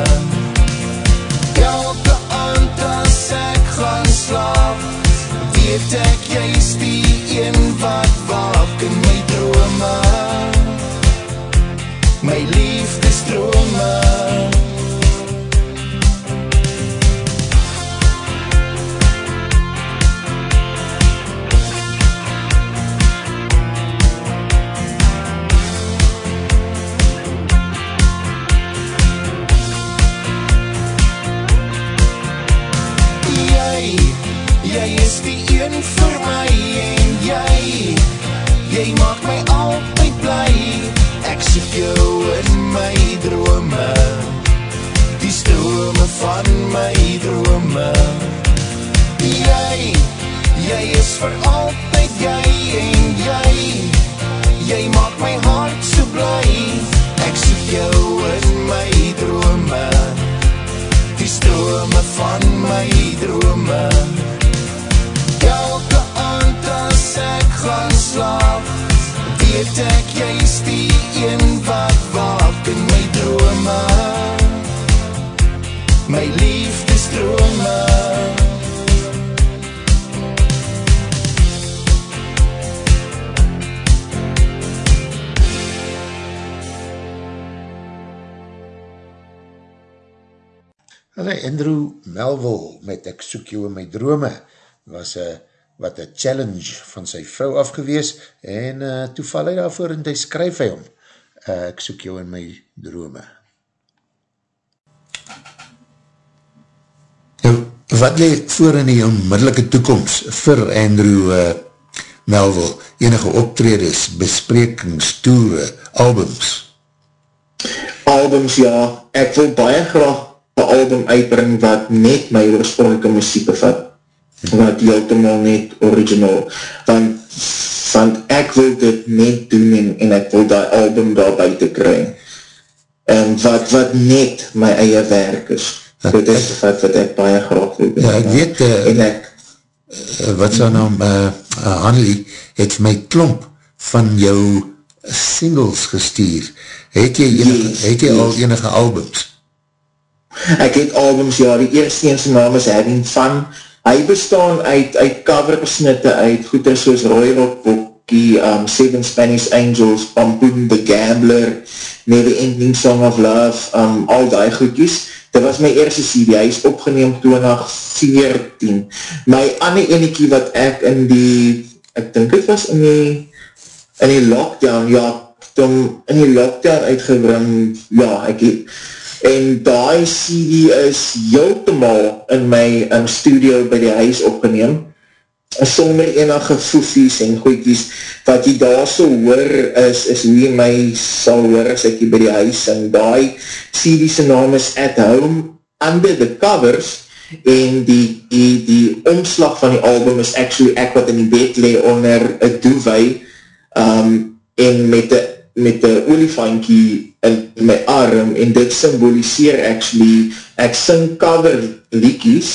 Elke aand as ek gaan slaap Weet ek jy is die een wat waak in my drome my liefdestrome Jy, jy is die een vir my en jy Jy maak my altyd blij Ek soek jou in my drome. Die strome van my drome. Jy, jy is vir altyd jy en jy. Jy maak my hart so bly. Ek soek jou in my drome. Die strome van my drome. Elke aand as ek gaan slaap Weet ek jy is die een wat waak in my drome. My liefdesdrome. Hulle Andrew Melville met Ek soek jou in my drome was a, wat a challenge van sy vrou afgewees en uh, toe val hy daarvoor en hy skryf hy om uh, Ek soek jou in my drome. Nou, wat le voor in die onmiddellike toekomst vir Andrew uh, Melville? Enige optredes, besprekings, toere, albums? Albums, ja. Ek wil baie graag een album uitbring wat net my oorspronkelike muziek bevat. Wat heeltemaal net original. Want, want ek wil dit net doen en, en ek wil die album daar buiten kry. En wat, wat net my eie werk is. Dit is wat, wat ek baie graag wil doen. Ja, ek weet, uh, en ek, uh, wat sy naam, uh, uh, Hanley, het my klomp van jou singles gestuur. Het jy, enige, yes, het jy yes. al enige albums? Ek het albums, ja, die eerste een sy naam is Having Fun. Hy bestaan uit, uit coverbesnitte uit goeder soos Roy Rock Bokkie, um, Seven Spanish Angels, Pampoen, The Gambler, Never Ending Song of Love, um, al die goedjes. Dit was my eerste CD, hy is opgeneem 2014. My ander eniekie wat ek in die, ek dink het was in die, in die lockdown, ja, toen in die lockdown uitgebring, ja, ek het, en die CD is heeltemaal in my um, studio by die huis opgeneem, sonder enige foefies en goeikies, wat jy daar so hoor is, is jy my sal hoor as ek jy by die huis, en die CD sy naam is At Home Under the Covers, en die, die, die omslag van die album is actually ek wat in die bed le onder een doevei, um, en met die met die olifantjie in my arm en dit symboliseer actually, ek sing cover liekies,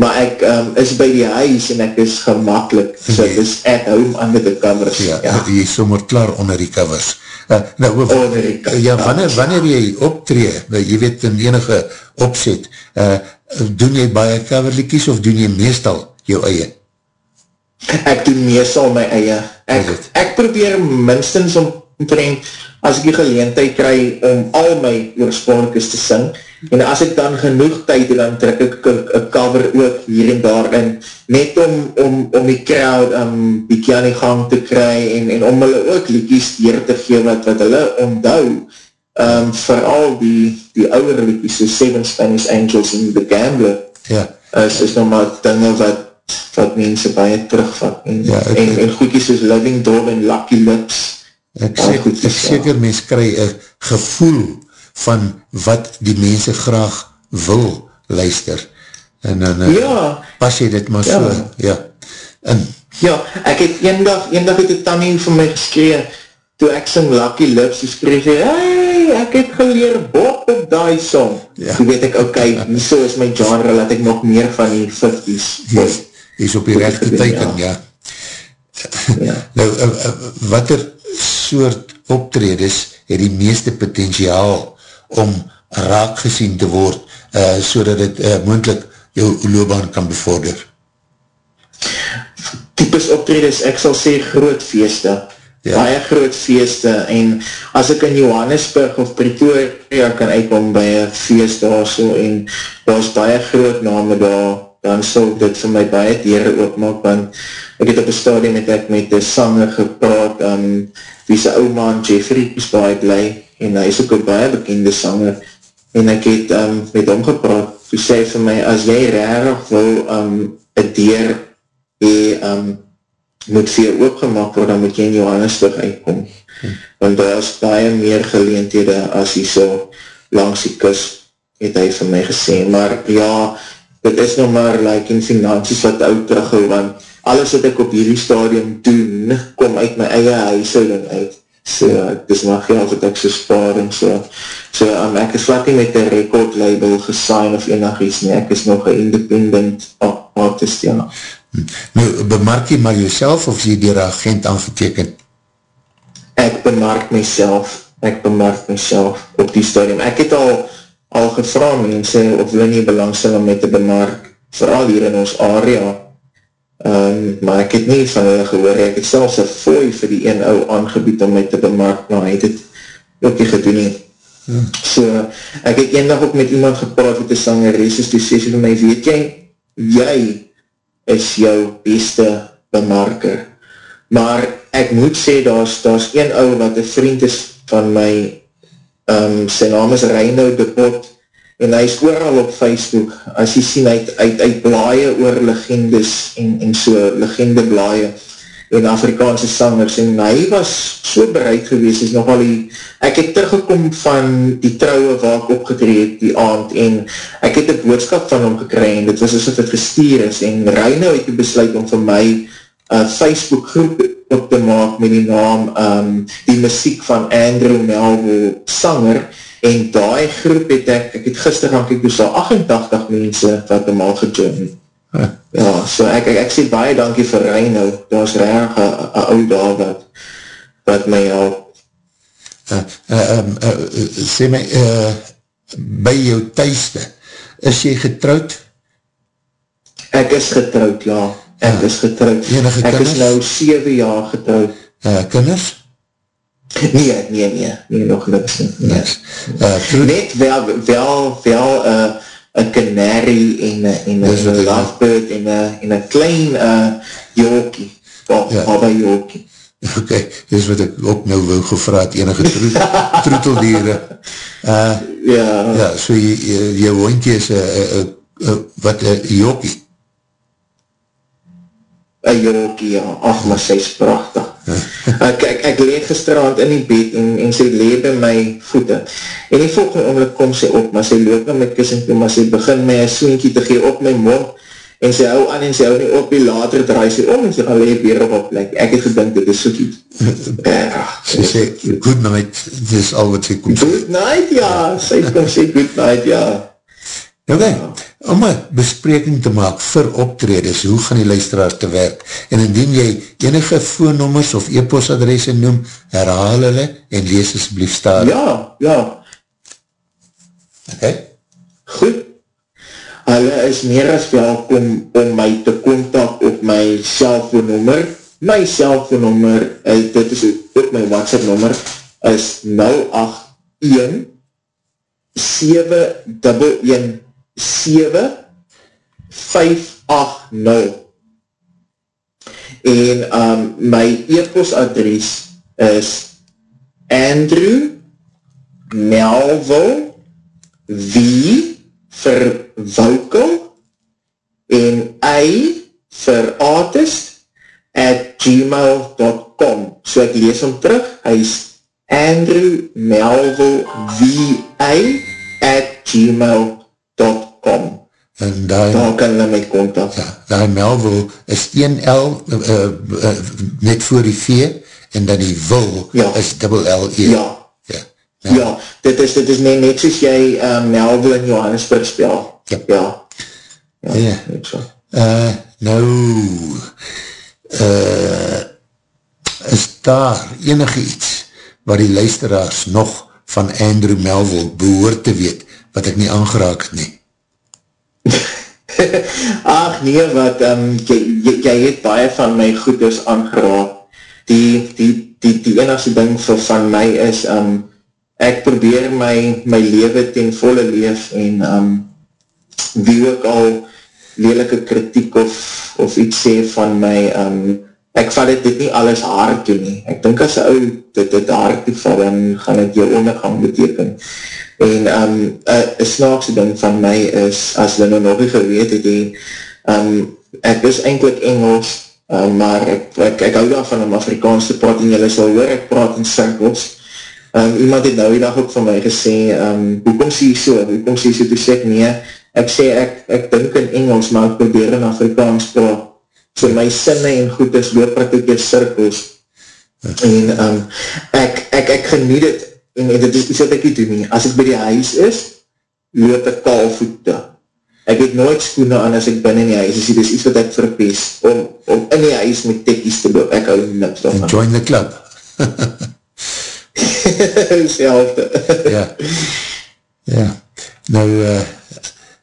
maar ek um, is by die huis en ek is gemakkelijk, so nee. is at home under the covers. Ja, ja. jy is sommer klaar onder die covers. Uh, nou, onder die covers. Ja, wanneer, wanneer jy optree, nou, jy weet in enige opzet, uh, doen jy baie cover liekies of doen jy meestal jou eie? Ek doen meestal my eie. Ek, ek probeer minstens om omtrent, as ek die geleentheid kry om al my oorspronlikes te sing, en as ek dan genoeg tyd, dan trek ek een cover ook hier en daar in, net om, om, om die crowd um, bykie aan die gang te kry, en, en om hulle ook liedjes hier te gee, wat, wat hulle onthou, um, vooral die, die oude liedjes, so Seven Spanish Angels en The Gambler, ja. is, is nog maar dinge wat, wat mense baie terugvat, en, ja, ek, en, en goedjes soos Living Dog en Lucky Lips, Ek, sê, ek seker mens kry een gevoel van wat die mense graag wil luister. En dan eh, ja. pas jy dit maar ja. so. Ja. En, ja, ek het een dag, een dag het die Tannie vir my geskree, toe ek sing Lucky Lips, die skree sê, hey, ek het geleer bop op die song. Ja. Toe weet ek, ok, so is my genre, laat ek nog meer van die 50s. Yes, die is op die rechte teiken, ja. ja. <laughs> nou, uh, uh, wat er soort optredes het die meeste potentiaal om raak gesien te word uh, so dat het uh, moendlik jou loopbaan kan bevorder? Types optredes, ek sal sê groot feeste, ja. baie groot feeste en as ek in Johannesburg of Pretoria kan uitkom by een feest daar so en daar is baie groot name daar, dan sal dit vir my baie dere oopmaak, want ek het op een stadium met ek met die sanger gepraat, um, wie sy ouma en Jeffrey is baie blij, en hy is ook een baie bekende sanger, en ek het um, met hom gepraat, toe sê vir my, as jy rarig wil um, een deur hee, um, moet vir jou oopgemaak word, dan moet jy in Johannesburg uitkom. Hmm. Want daar is baie meer geleentede as jy so langs die kus, het hy vir my gesê. Maar ja, dit is nog maar like in finansies wat oud terughou, want alles wat ek op hierdie stadium doen, kom uit my eie huishouding uit. So, dit is maar geld wat ek so spaar en so. So, um, ek is wat nie met een record label gesign of enig iets nie, ek is nog een independent artist, ja. Nou, bemark jy maar jyself of jy dier agent aangeteken? Ek bemark myself, ek bemark myself op die stadium. Ek het al, al gevra mense of wil nie belangsel om my te bemark, vooral hier in ons area, um, maar ek het nie van hulle gehoor, ek het selfs een fooi vir die een ou aangebied om my te bemark, maar hy het het ook nie gedoen nie. Hmm. So, ek het een dag ook met iemand gepraat met die sangeres, dus die sê vir my, weet jy, jy is jou beste bemarker. Maar ek moet sê, daar is, daar is een ou wat een vriend is van my, um, sy naam is Reino de Pot, en hy is ooral op Facebook, as jy sien, uit, uit, uit blaie oor legendes, en, en so legende blaie, en Afrikaanse sangers, en hy was so bereid gewees, is nogal die, ek het teruggekom van die trouwe waar ek opgetreed die aand, en ek het een boodskap van hom gekry, en dit was asof het gestuur is, en Reino het besluit om vir my uh, Facebook groep op te maak met die naam um, die muziek van Andrew Melville sanger, en die groep het ek, ek het gister gaan kyk, dus al 88 mense wat hem al gejoin Ja, so ek, ek, ek sê baie dankie vir Reino, daar is reinig een oud daar wat, wat my help. Uh, uh, um, uh, sê my, uh, by jou thuisde, is jy getrouwd? Ek is getrouwd, ja. Ek uh, is getrouwd. Ek kinders? is nou 7 jaar getrouwd. Uh, kinders? Nee, nee, nee, nee, nog niks. Nee. Yes. Uh, Net wel, wel, wel, uh, een canary en een lovebird en een klein uh, jokie, baba ja. jokie. <laughs> Ok, dis wat ek ook nou wil gevraad, enige <laughs> troeteldieren. Uh, ja. Ja, so jy, jy hondje is a, a, a, wat een jokie. Een jokie, ja. Ach, maar sy is prachtig ek, ek, ek leeg gisteravond in die bed en, en sy leef by my voete. En die volgende oomlik kom sy op, maar sy loop na my kussing toe, maar sy begin my een soentje te gee op my mond, en sy hou aan en sy hou nie op, die later draai sy om en sy gaan leef weer op op plek. Ek het gedink, dit is so kiet. <laughs> sy sê, good night, dit is al wat sy kom sê. Good night, ja, sy kom sê good night, ja. Ok, om een bespreking te maak vir optredes, hoe gaan die luisteraars te werk? En indien jy enige voornommers of e-postadresse noem, herhaal hulle en lees asblief staar. Ja, ja. Ok. Goed. Hulle is meer as welkom om my te kontak op my cellfoonnummer. My cellfoonnummer, dit is ook my WhatsApp nummer, is 081 711 7580 en um, my e-post adres is Andrew Melville V vir Vocal en I vir artist at gmail.com so ek lees om terug. Hy is Andrew Melville V at gmail.com www.melville.com en daar, daar kan hulle my kontak. Ja, daar Melville is 1L uh, uh, uh, net voor die V en dan die wil ja. is dubbel L E. Ja. Ja. Ja. ja, dit is, dit is net, net soos jy uh, Melville in Johannesburg spel. Ja. Ja. Ja, ja. net so. Uh, nou, uh, is daar enige iets waar die luisteraars nog van Andrew Melville behoor te weet wat ek nie aangeraak het nie. <laughs> Ach nee, wat, um, jy, jy, jy het baie van my goeders aangeraak. Die, die, die, die enigste ding vir van my is, um, ek probeer my, my leven ten volle leef en um, wie ook al lelike kritiek of, of iets sê van my, um, ek vat dit, dit nie alles hard toe nie. Ek dink as ou dit, dit hard toe val, dan gaan het jou ondergang beteken. En um, een snaakse ding van my is, as hulle nou nog nie geweet het, en, um, ek is eindelijk Engels, uh, maar ek, ek, ek hou daarvan om Afrikaans te praat en jylle sal hoor, ek praat in cirkels. Um, iemand het nou die dag ook van my gesê, um, hoe kom sy so, hoe kom sy so, toe sê ek nie, ek sê ek, ek dink in Engels, maar ek probeer in Afrikaans praat, so my sinne en goed is, loop ek ook hier cirkels, en um, ek, ek, ek geniet het, en, en dit is iets wat ek nie doen nie, as ek by die huis is, loop ek kaalvoete, ek het nooit skoene aan as ek binnen in die huis is, dit is iets wat ek verpees, om, om in die huis met tekkies te loop, ek hou niks daarvan. Join the club. <laughs> Selfde. ja. Ja. Nou, uh,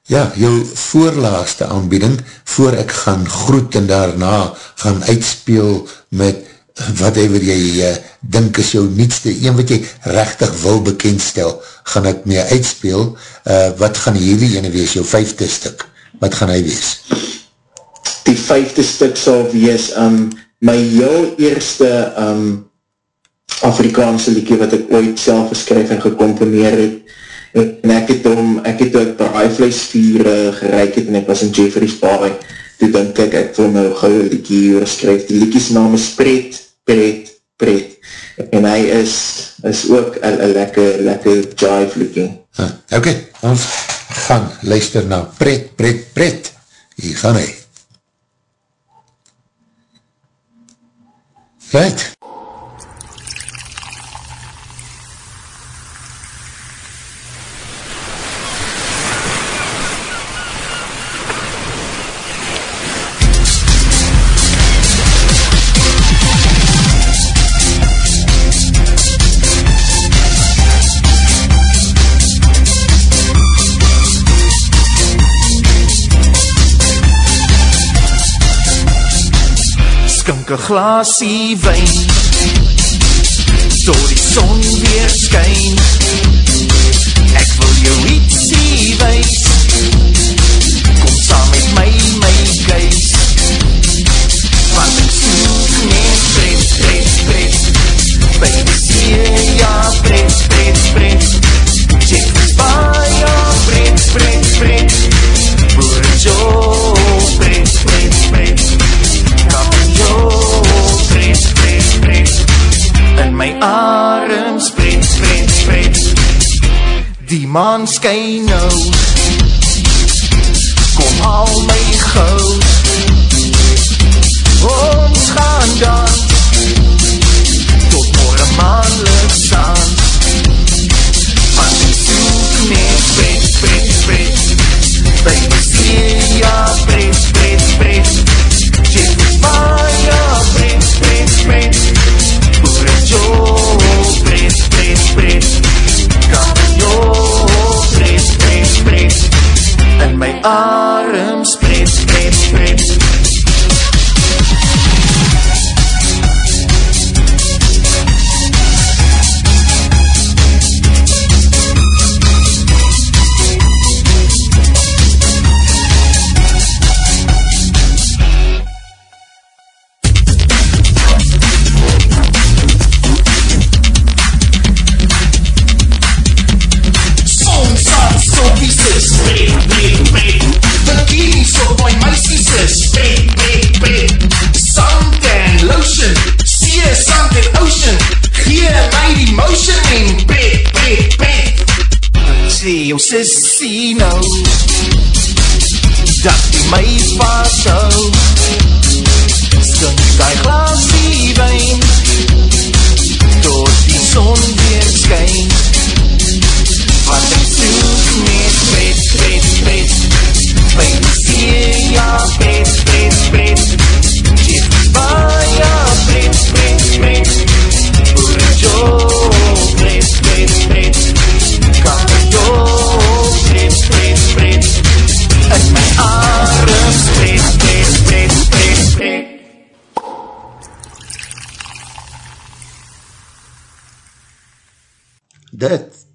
ja, jou voorlaaste aanbieding, voor ek gaan groet en daarna gaan uitspeel met whatever jy uh, dink is jou nietste, een wat jy rechtig wil bekendstel, gaan ek mee uitspeel, uh, wat gaan hierdie ene wees, jou vijfde stuk, wat gaan hy wees? Die vijfde stuk sal wees, um, my heel eerste um, Afrikaanse liedje wat ek ooit self geskryf en gecomponeer het, en ek het om, ek het ook braaivleesvier uh, gereik het, en ek was in Jeffrey's Bar, toe denk ek, ek wil nou gauw liedje hier skryf, die liedjes naam is Pret, Pret, Pret, en hy is, is ook een lekker, lekker jive liedje. Huh, ok, ons gaan luister na Pret, Pret, Pret, hier gaan hy. Right. Skink een glasie wijn Door die son weer skyn. Ek wil jou ietsie wees Kom saam met my, my keis Want ek soek net pret, pret, pret. By die see, ja, pret, pret, pret maan skyn nou. Kom haal my gauw Ons gaan dan Tot morgen maanlik saan Want ek soek net pret, pret, pret By die see, ja, pret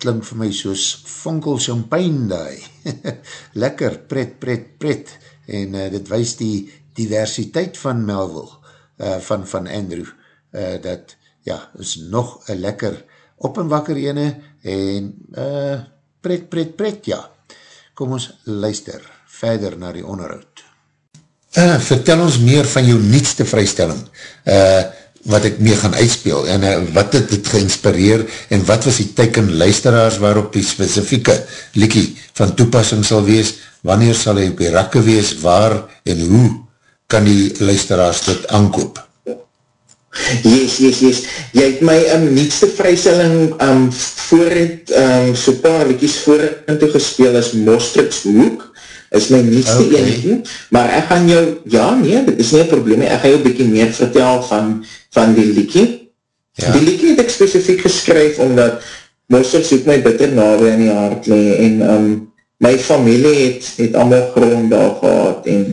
klink vir my soos vonkel champagne daai. <laughs> Lekker, pret, pret, pret. En uh, dit wees die diversiteit van Melville, uh, van, van Andrew, uh, dat, ja, is nog een lekker op en wakker ene, en uh, pret, pret, pret, ja. Kom ons luister verder na die onderhoud. Uh, vertel ons meer van jou nietste vrystelling, uh, wat ek mee gaan uitspeel, en uh, wat het het geïnspireer, en wat was die teiken luisteraars waarop die specifieke liekie van toepassing sal wees, wanneer sal hy op die rakke wees, waar en hoe kan die luisteraars dit aankoop? Yes, yes, yes. Jy het my um, nietste vrystelling um, voor het, um, so paar liekies voor het toe gespeel as Mostrix Hoek, is my nietste okay. eentje, maar ek gaan jou, ja nee, dit is nie een probleem, ek gaan jou bykie meer vertel van, van die liekie. Ja. Die liekie het ek specifiek geskryf, omdat Mostrix Hoek my bitter nawe in die hart lee, en um, my familie het, het allemaal grond daar gehad, en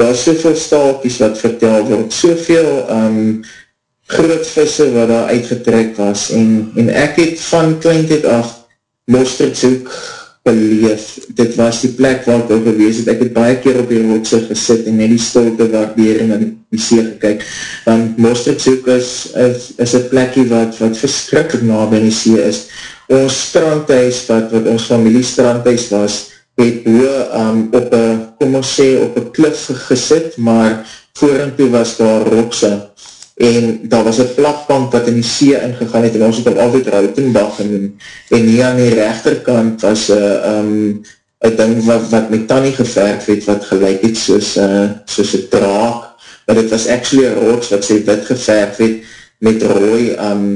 daar is soveel staalkies wat vertel word, soveel um, groot visse wat daar uitgetrek was en, en ek het van kleintheid af Mosterdzoek beleef. Dit was die plek waar ek al gewees het. Ek het baie keer op die rotse gesit en net die stilte waardering in die see gekyk. Want Mosterdzoek is, is, is een plekje wat, wat verskrikkelijk na by die see is. Ons strandhuis, wat, wat ons familie strandhuis was, het hoe um, op een, kom ons sê, op een klif gesit, maar voor en toe was daar rotse en daar was een platbank wat in die see ingegaan het, en ons het al altijd Routenbach genoem, en hier aan die rechterkant was een um, ding wat, wat met Tanny geverf het, wat gelijk het soos, uh, soos een draak, maar dit was actually een rots wat sy wit geverf het, met rooi, um,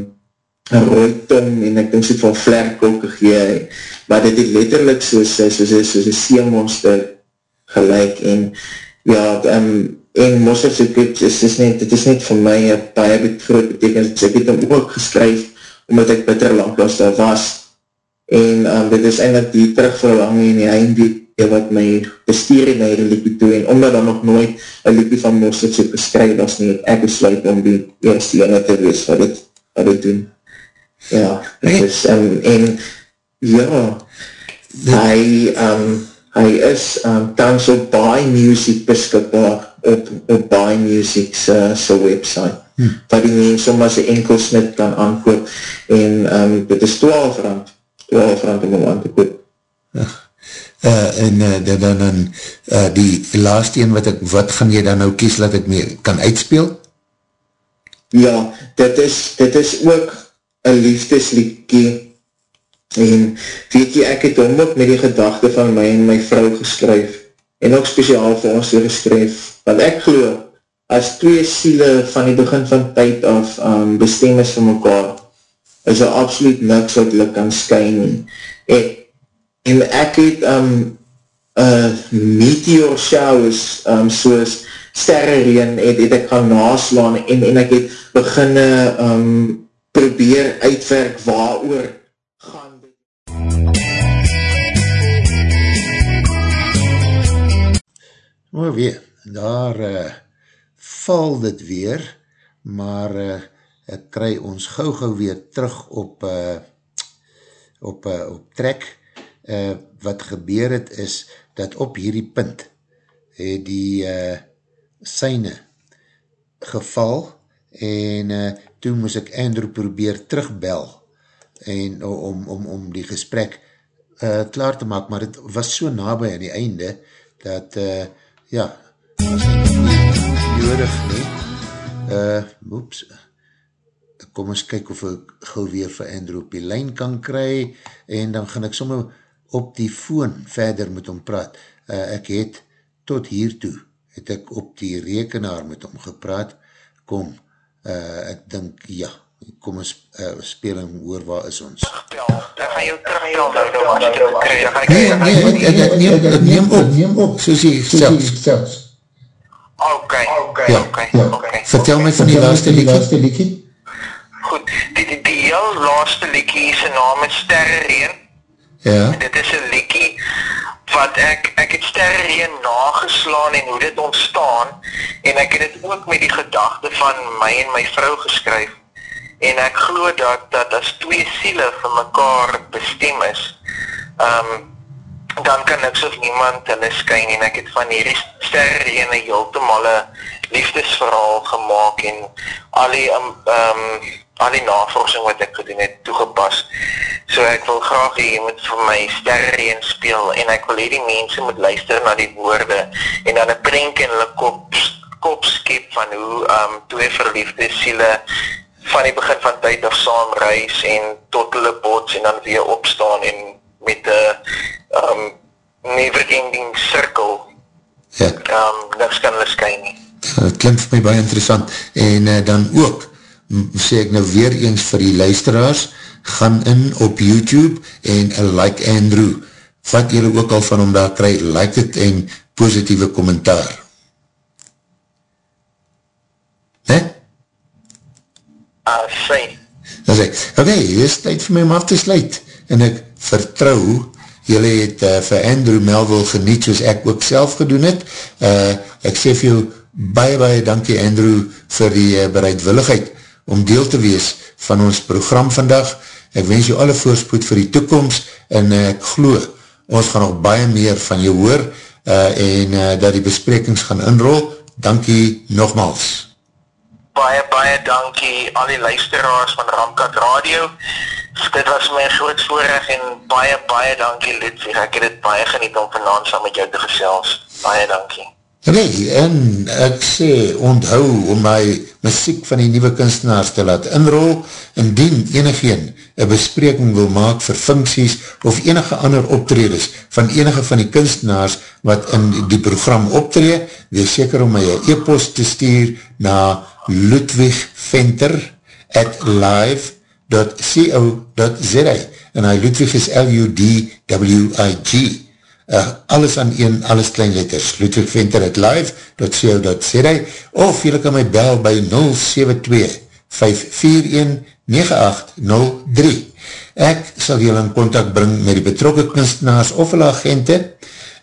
rooi tong, en ek denk so van vlerk ook gegeen, maar dit het letterlijk soos, soos, soos, soos een seemonster gelijk, en ja, um, en Mosser soek het, is, is net, het is net vir my een baie groot betekens, ek het hem ook geskryf, omdat ek bitter lang was daar was, en um, dit is eindelijk die terugverlang en die eindie wat my bestuur in my liedje toe, en omdat dan nog nooit een liedje van Mosser soek geskryf was nie, ek besluit om die eerste ene te wees wat het, wat het doen. Ja, het is, um, en ja, hy, um, hy is um, tans op baie music beskikbaar, op, op Buy Music sy website, hmm. waar die mens soms een enkel snit kan aankoop, en um, dit is 12 rand, 12 rand om aan te koop. Uh, en uh, dan, dan uh, die laatste een, wat, ek, wat gaan jy dan nou kies, dat ek mee kan uitspeel? Ja, dit is, dit is ook een liefdesliekie, en weet jy, ek het om ook met die gedachte van my en my vrou geskryf, en ook speciaal vir ons geskryf, want ek glo, as twee siele van die begin van tyd af um, bestem is vir mekaar, is er absoluut niks wat hulle kan skyn en, en ek het um, uh, meteor shows um, soos sterrereen het, het ek gaan naslaan en, en ek het beginne um, probeer uitwerk waar oor Maar weer, daar uh, val dit weer, maar uh, ek kry ons gauw gauw weer terug op, uh, op, uh, op trek. Uh, wat gebeur het is, dat op hierdie punt het die uh, syne geval en uh, toe moes ek Andrew probeer terugbel en om, om, om die gesprek uh, klaar te maak, maar het was so nabij aan die einde, dat uh, ja, nodig nie. Uh, oeps, kom ons kyk of ek gauw weer vir Andrew op die lijn kan kry, en dan gaan ek somme op die phone verder met hom praat. Uh, ek het tot hiertoe, het ek op die rekenaar met hom gepraat, kom, uh, ek dink, ja, kom ons uh, speel en hoor waar is ons. Dan gaan jou terugbel, nou, as jy dit kry, dan gaan ek... Nee, nee, ek, ek, ek, neem, ek neem op, neem op, soos jy selfs. Ok, ok, ja, ok. Ja. okay. Vertel my van die laaste liekie. liekie. Goed, die, die, die heel laaste liekie is een naam is Sterrereen. Ja. En dit is een liekie wat ek, ek het Sterrereen nageslaan en hoe dit ontstaan en ek het dit ook met die gedachte van my en my vrou geskryf en ek glo dat, dat as twee siele vir mekaar bestem is, um, dan kan niks of niemand hulle skyn en ek het van hierdie sterre ene heeltemal 'n liefdesverhaal gemaak en al die um, um al die navorsing wat ek gedoen het toegepas. So ek wil graag hê jy moet vir my sterreen speel en ek wil hê die mense moet luister na die woorde en dan 'n prentjie in hulle kop kop skep van hoe um twee verliefde siele van die begin van tyd af saam reis en tot hulle bots en dan weer opstaan en met 'n um never ending circle. Ja. Um niks kan hulle skyn nie. Het klink vir my baie interessant en uh, dan ook sê ek nou weer eens vir die luisteraars gaan in op YouTube en uh, like Andrew wat jylle ook al van hom daar kry like het en positieve kommentaar hè? Uh, sê. Dan sê, ok, dit is tyd vir my om af te sluit. En ek vertrouw jylle het uh, vir Andrew Melville geniet soos ek ook self gedoen het. Uh, ek sê vir jou baie baie dankie Andrew vir die uh, bereidwilligheid om deel te wees van ons program vandag. Ek wens jou alle voorspoed vir die toekomst en uh, ek glo ons gaan nog baie meer van jou hoor uh, en uh, dat die besprekings gaan inrol. Dankie nogmaals baie baie dankie al die luisteraars van Ramkat Radio. Dit was my groot voorreg en baie baie dankie Ludwig. Ek het dit baie geniet om vanaand saam met jou te gesels. Baie dankie. Nee, en ek sê, onthou om my muziek van die nieuwe kunstenaars te laat inrol, indien enigeen een bespreking wil maak vir funksies of enige ander optredes van enige van die kunstenaars wat in die program optree, wees seker om my e-post te stuur na Ludwig Venter at live.co.za en hy Ludwig is L-U-D-W-I-G uh, alles aan een, alles klein letters. Ludwig Venter at live.co.za of jylle kan my bel by 072-541-9803 ek sal jylle in contact bring met die betrokke kunstenaars of hulle agente.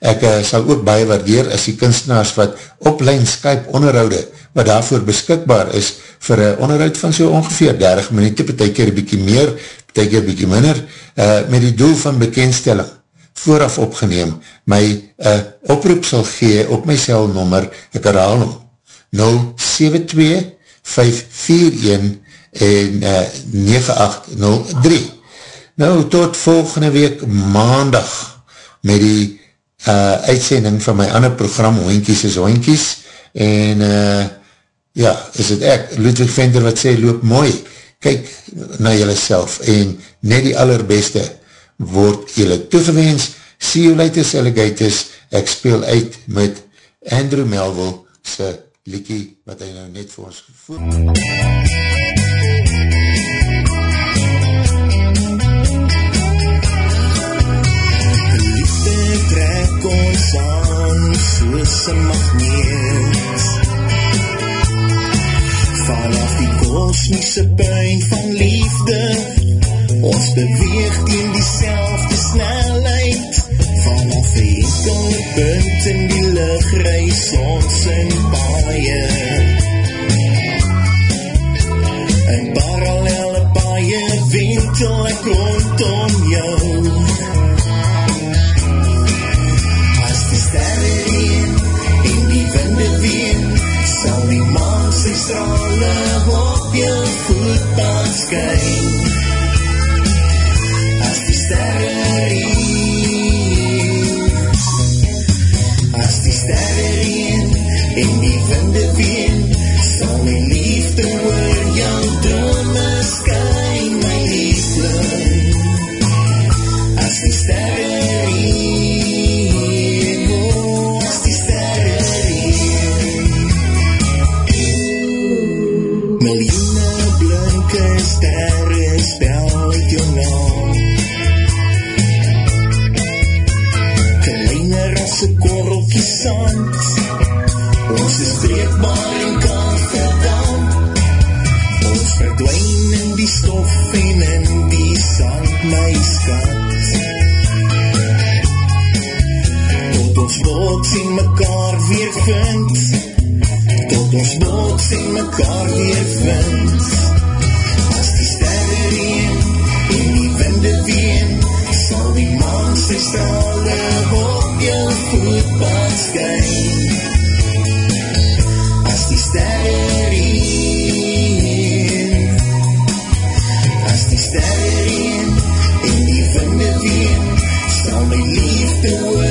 Ek uh, sal ook baie waardeer as die kunstenaars wat opline Skype onderhoude, wat daarvoor beskikbaar is vir een onderhoud van so ongeveer 30 minuut, betek keer een bykie meer, betek keer een bykie minder, uh, met die doel van bekendstelling vooraf opgeneem, my uh, oproep sal gee op my celnummer, ek herhaal hom, 072 541 en uh, 9803. Nou, tot volgende week maandag met die uh, uitsending van my ander program, Hoinkies is Hoinkies, en uh, ja, is het ek, Ludwig Venter wat sê, loop mooi, kyk na jylle self, en net die allerbeste word jylle toegewens, see you later, alligators, ek speel uit met Andrew Melville, sy liekie, wat hy nou net vir ons gevoel. ons aan soos een magneet Vanaf die kosmische puin van liefde. Ons beweeg in die selfde snelheid. Vanaf die enkele punt in die lucht reis ons in paaie. In parallele paaie wentel ek rondom jou strale op jou voetpad skyn As die sterre As die sterre reen en die winde ween sal my liefde oor jou drome skyn my liefde As die sterre koffie en die sand, my skat. Tot ons bots en mekaar weer vind, tot ons bots en mekaar weer vind. As die sterre reen en die winde ween, sal die maan sy strale op jou voetbad skyn. As die sterre reen, te voy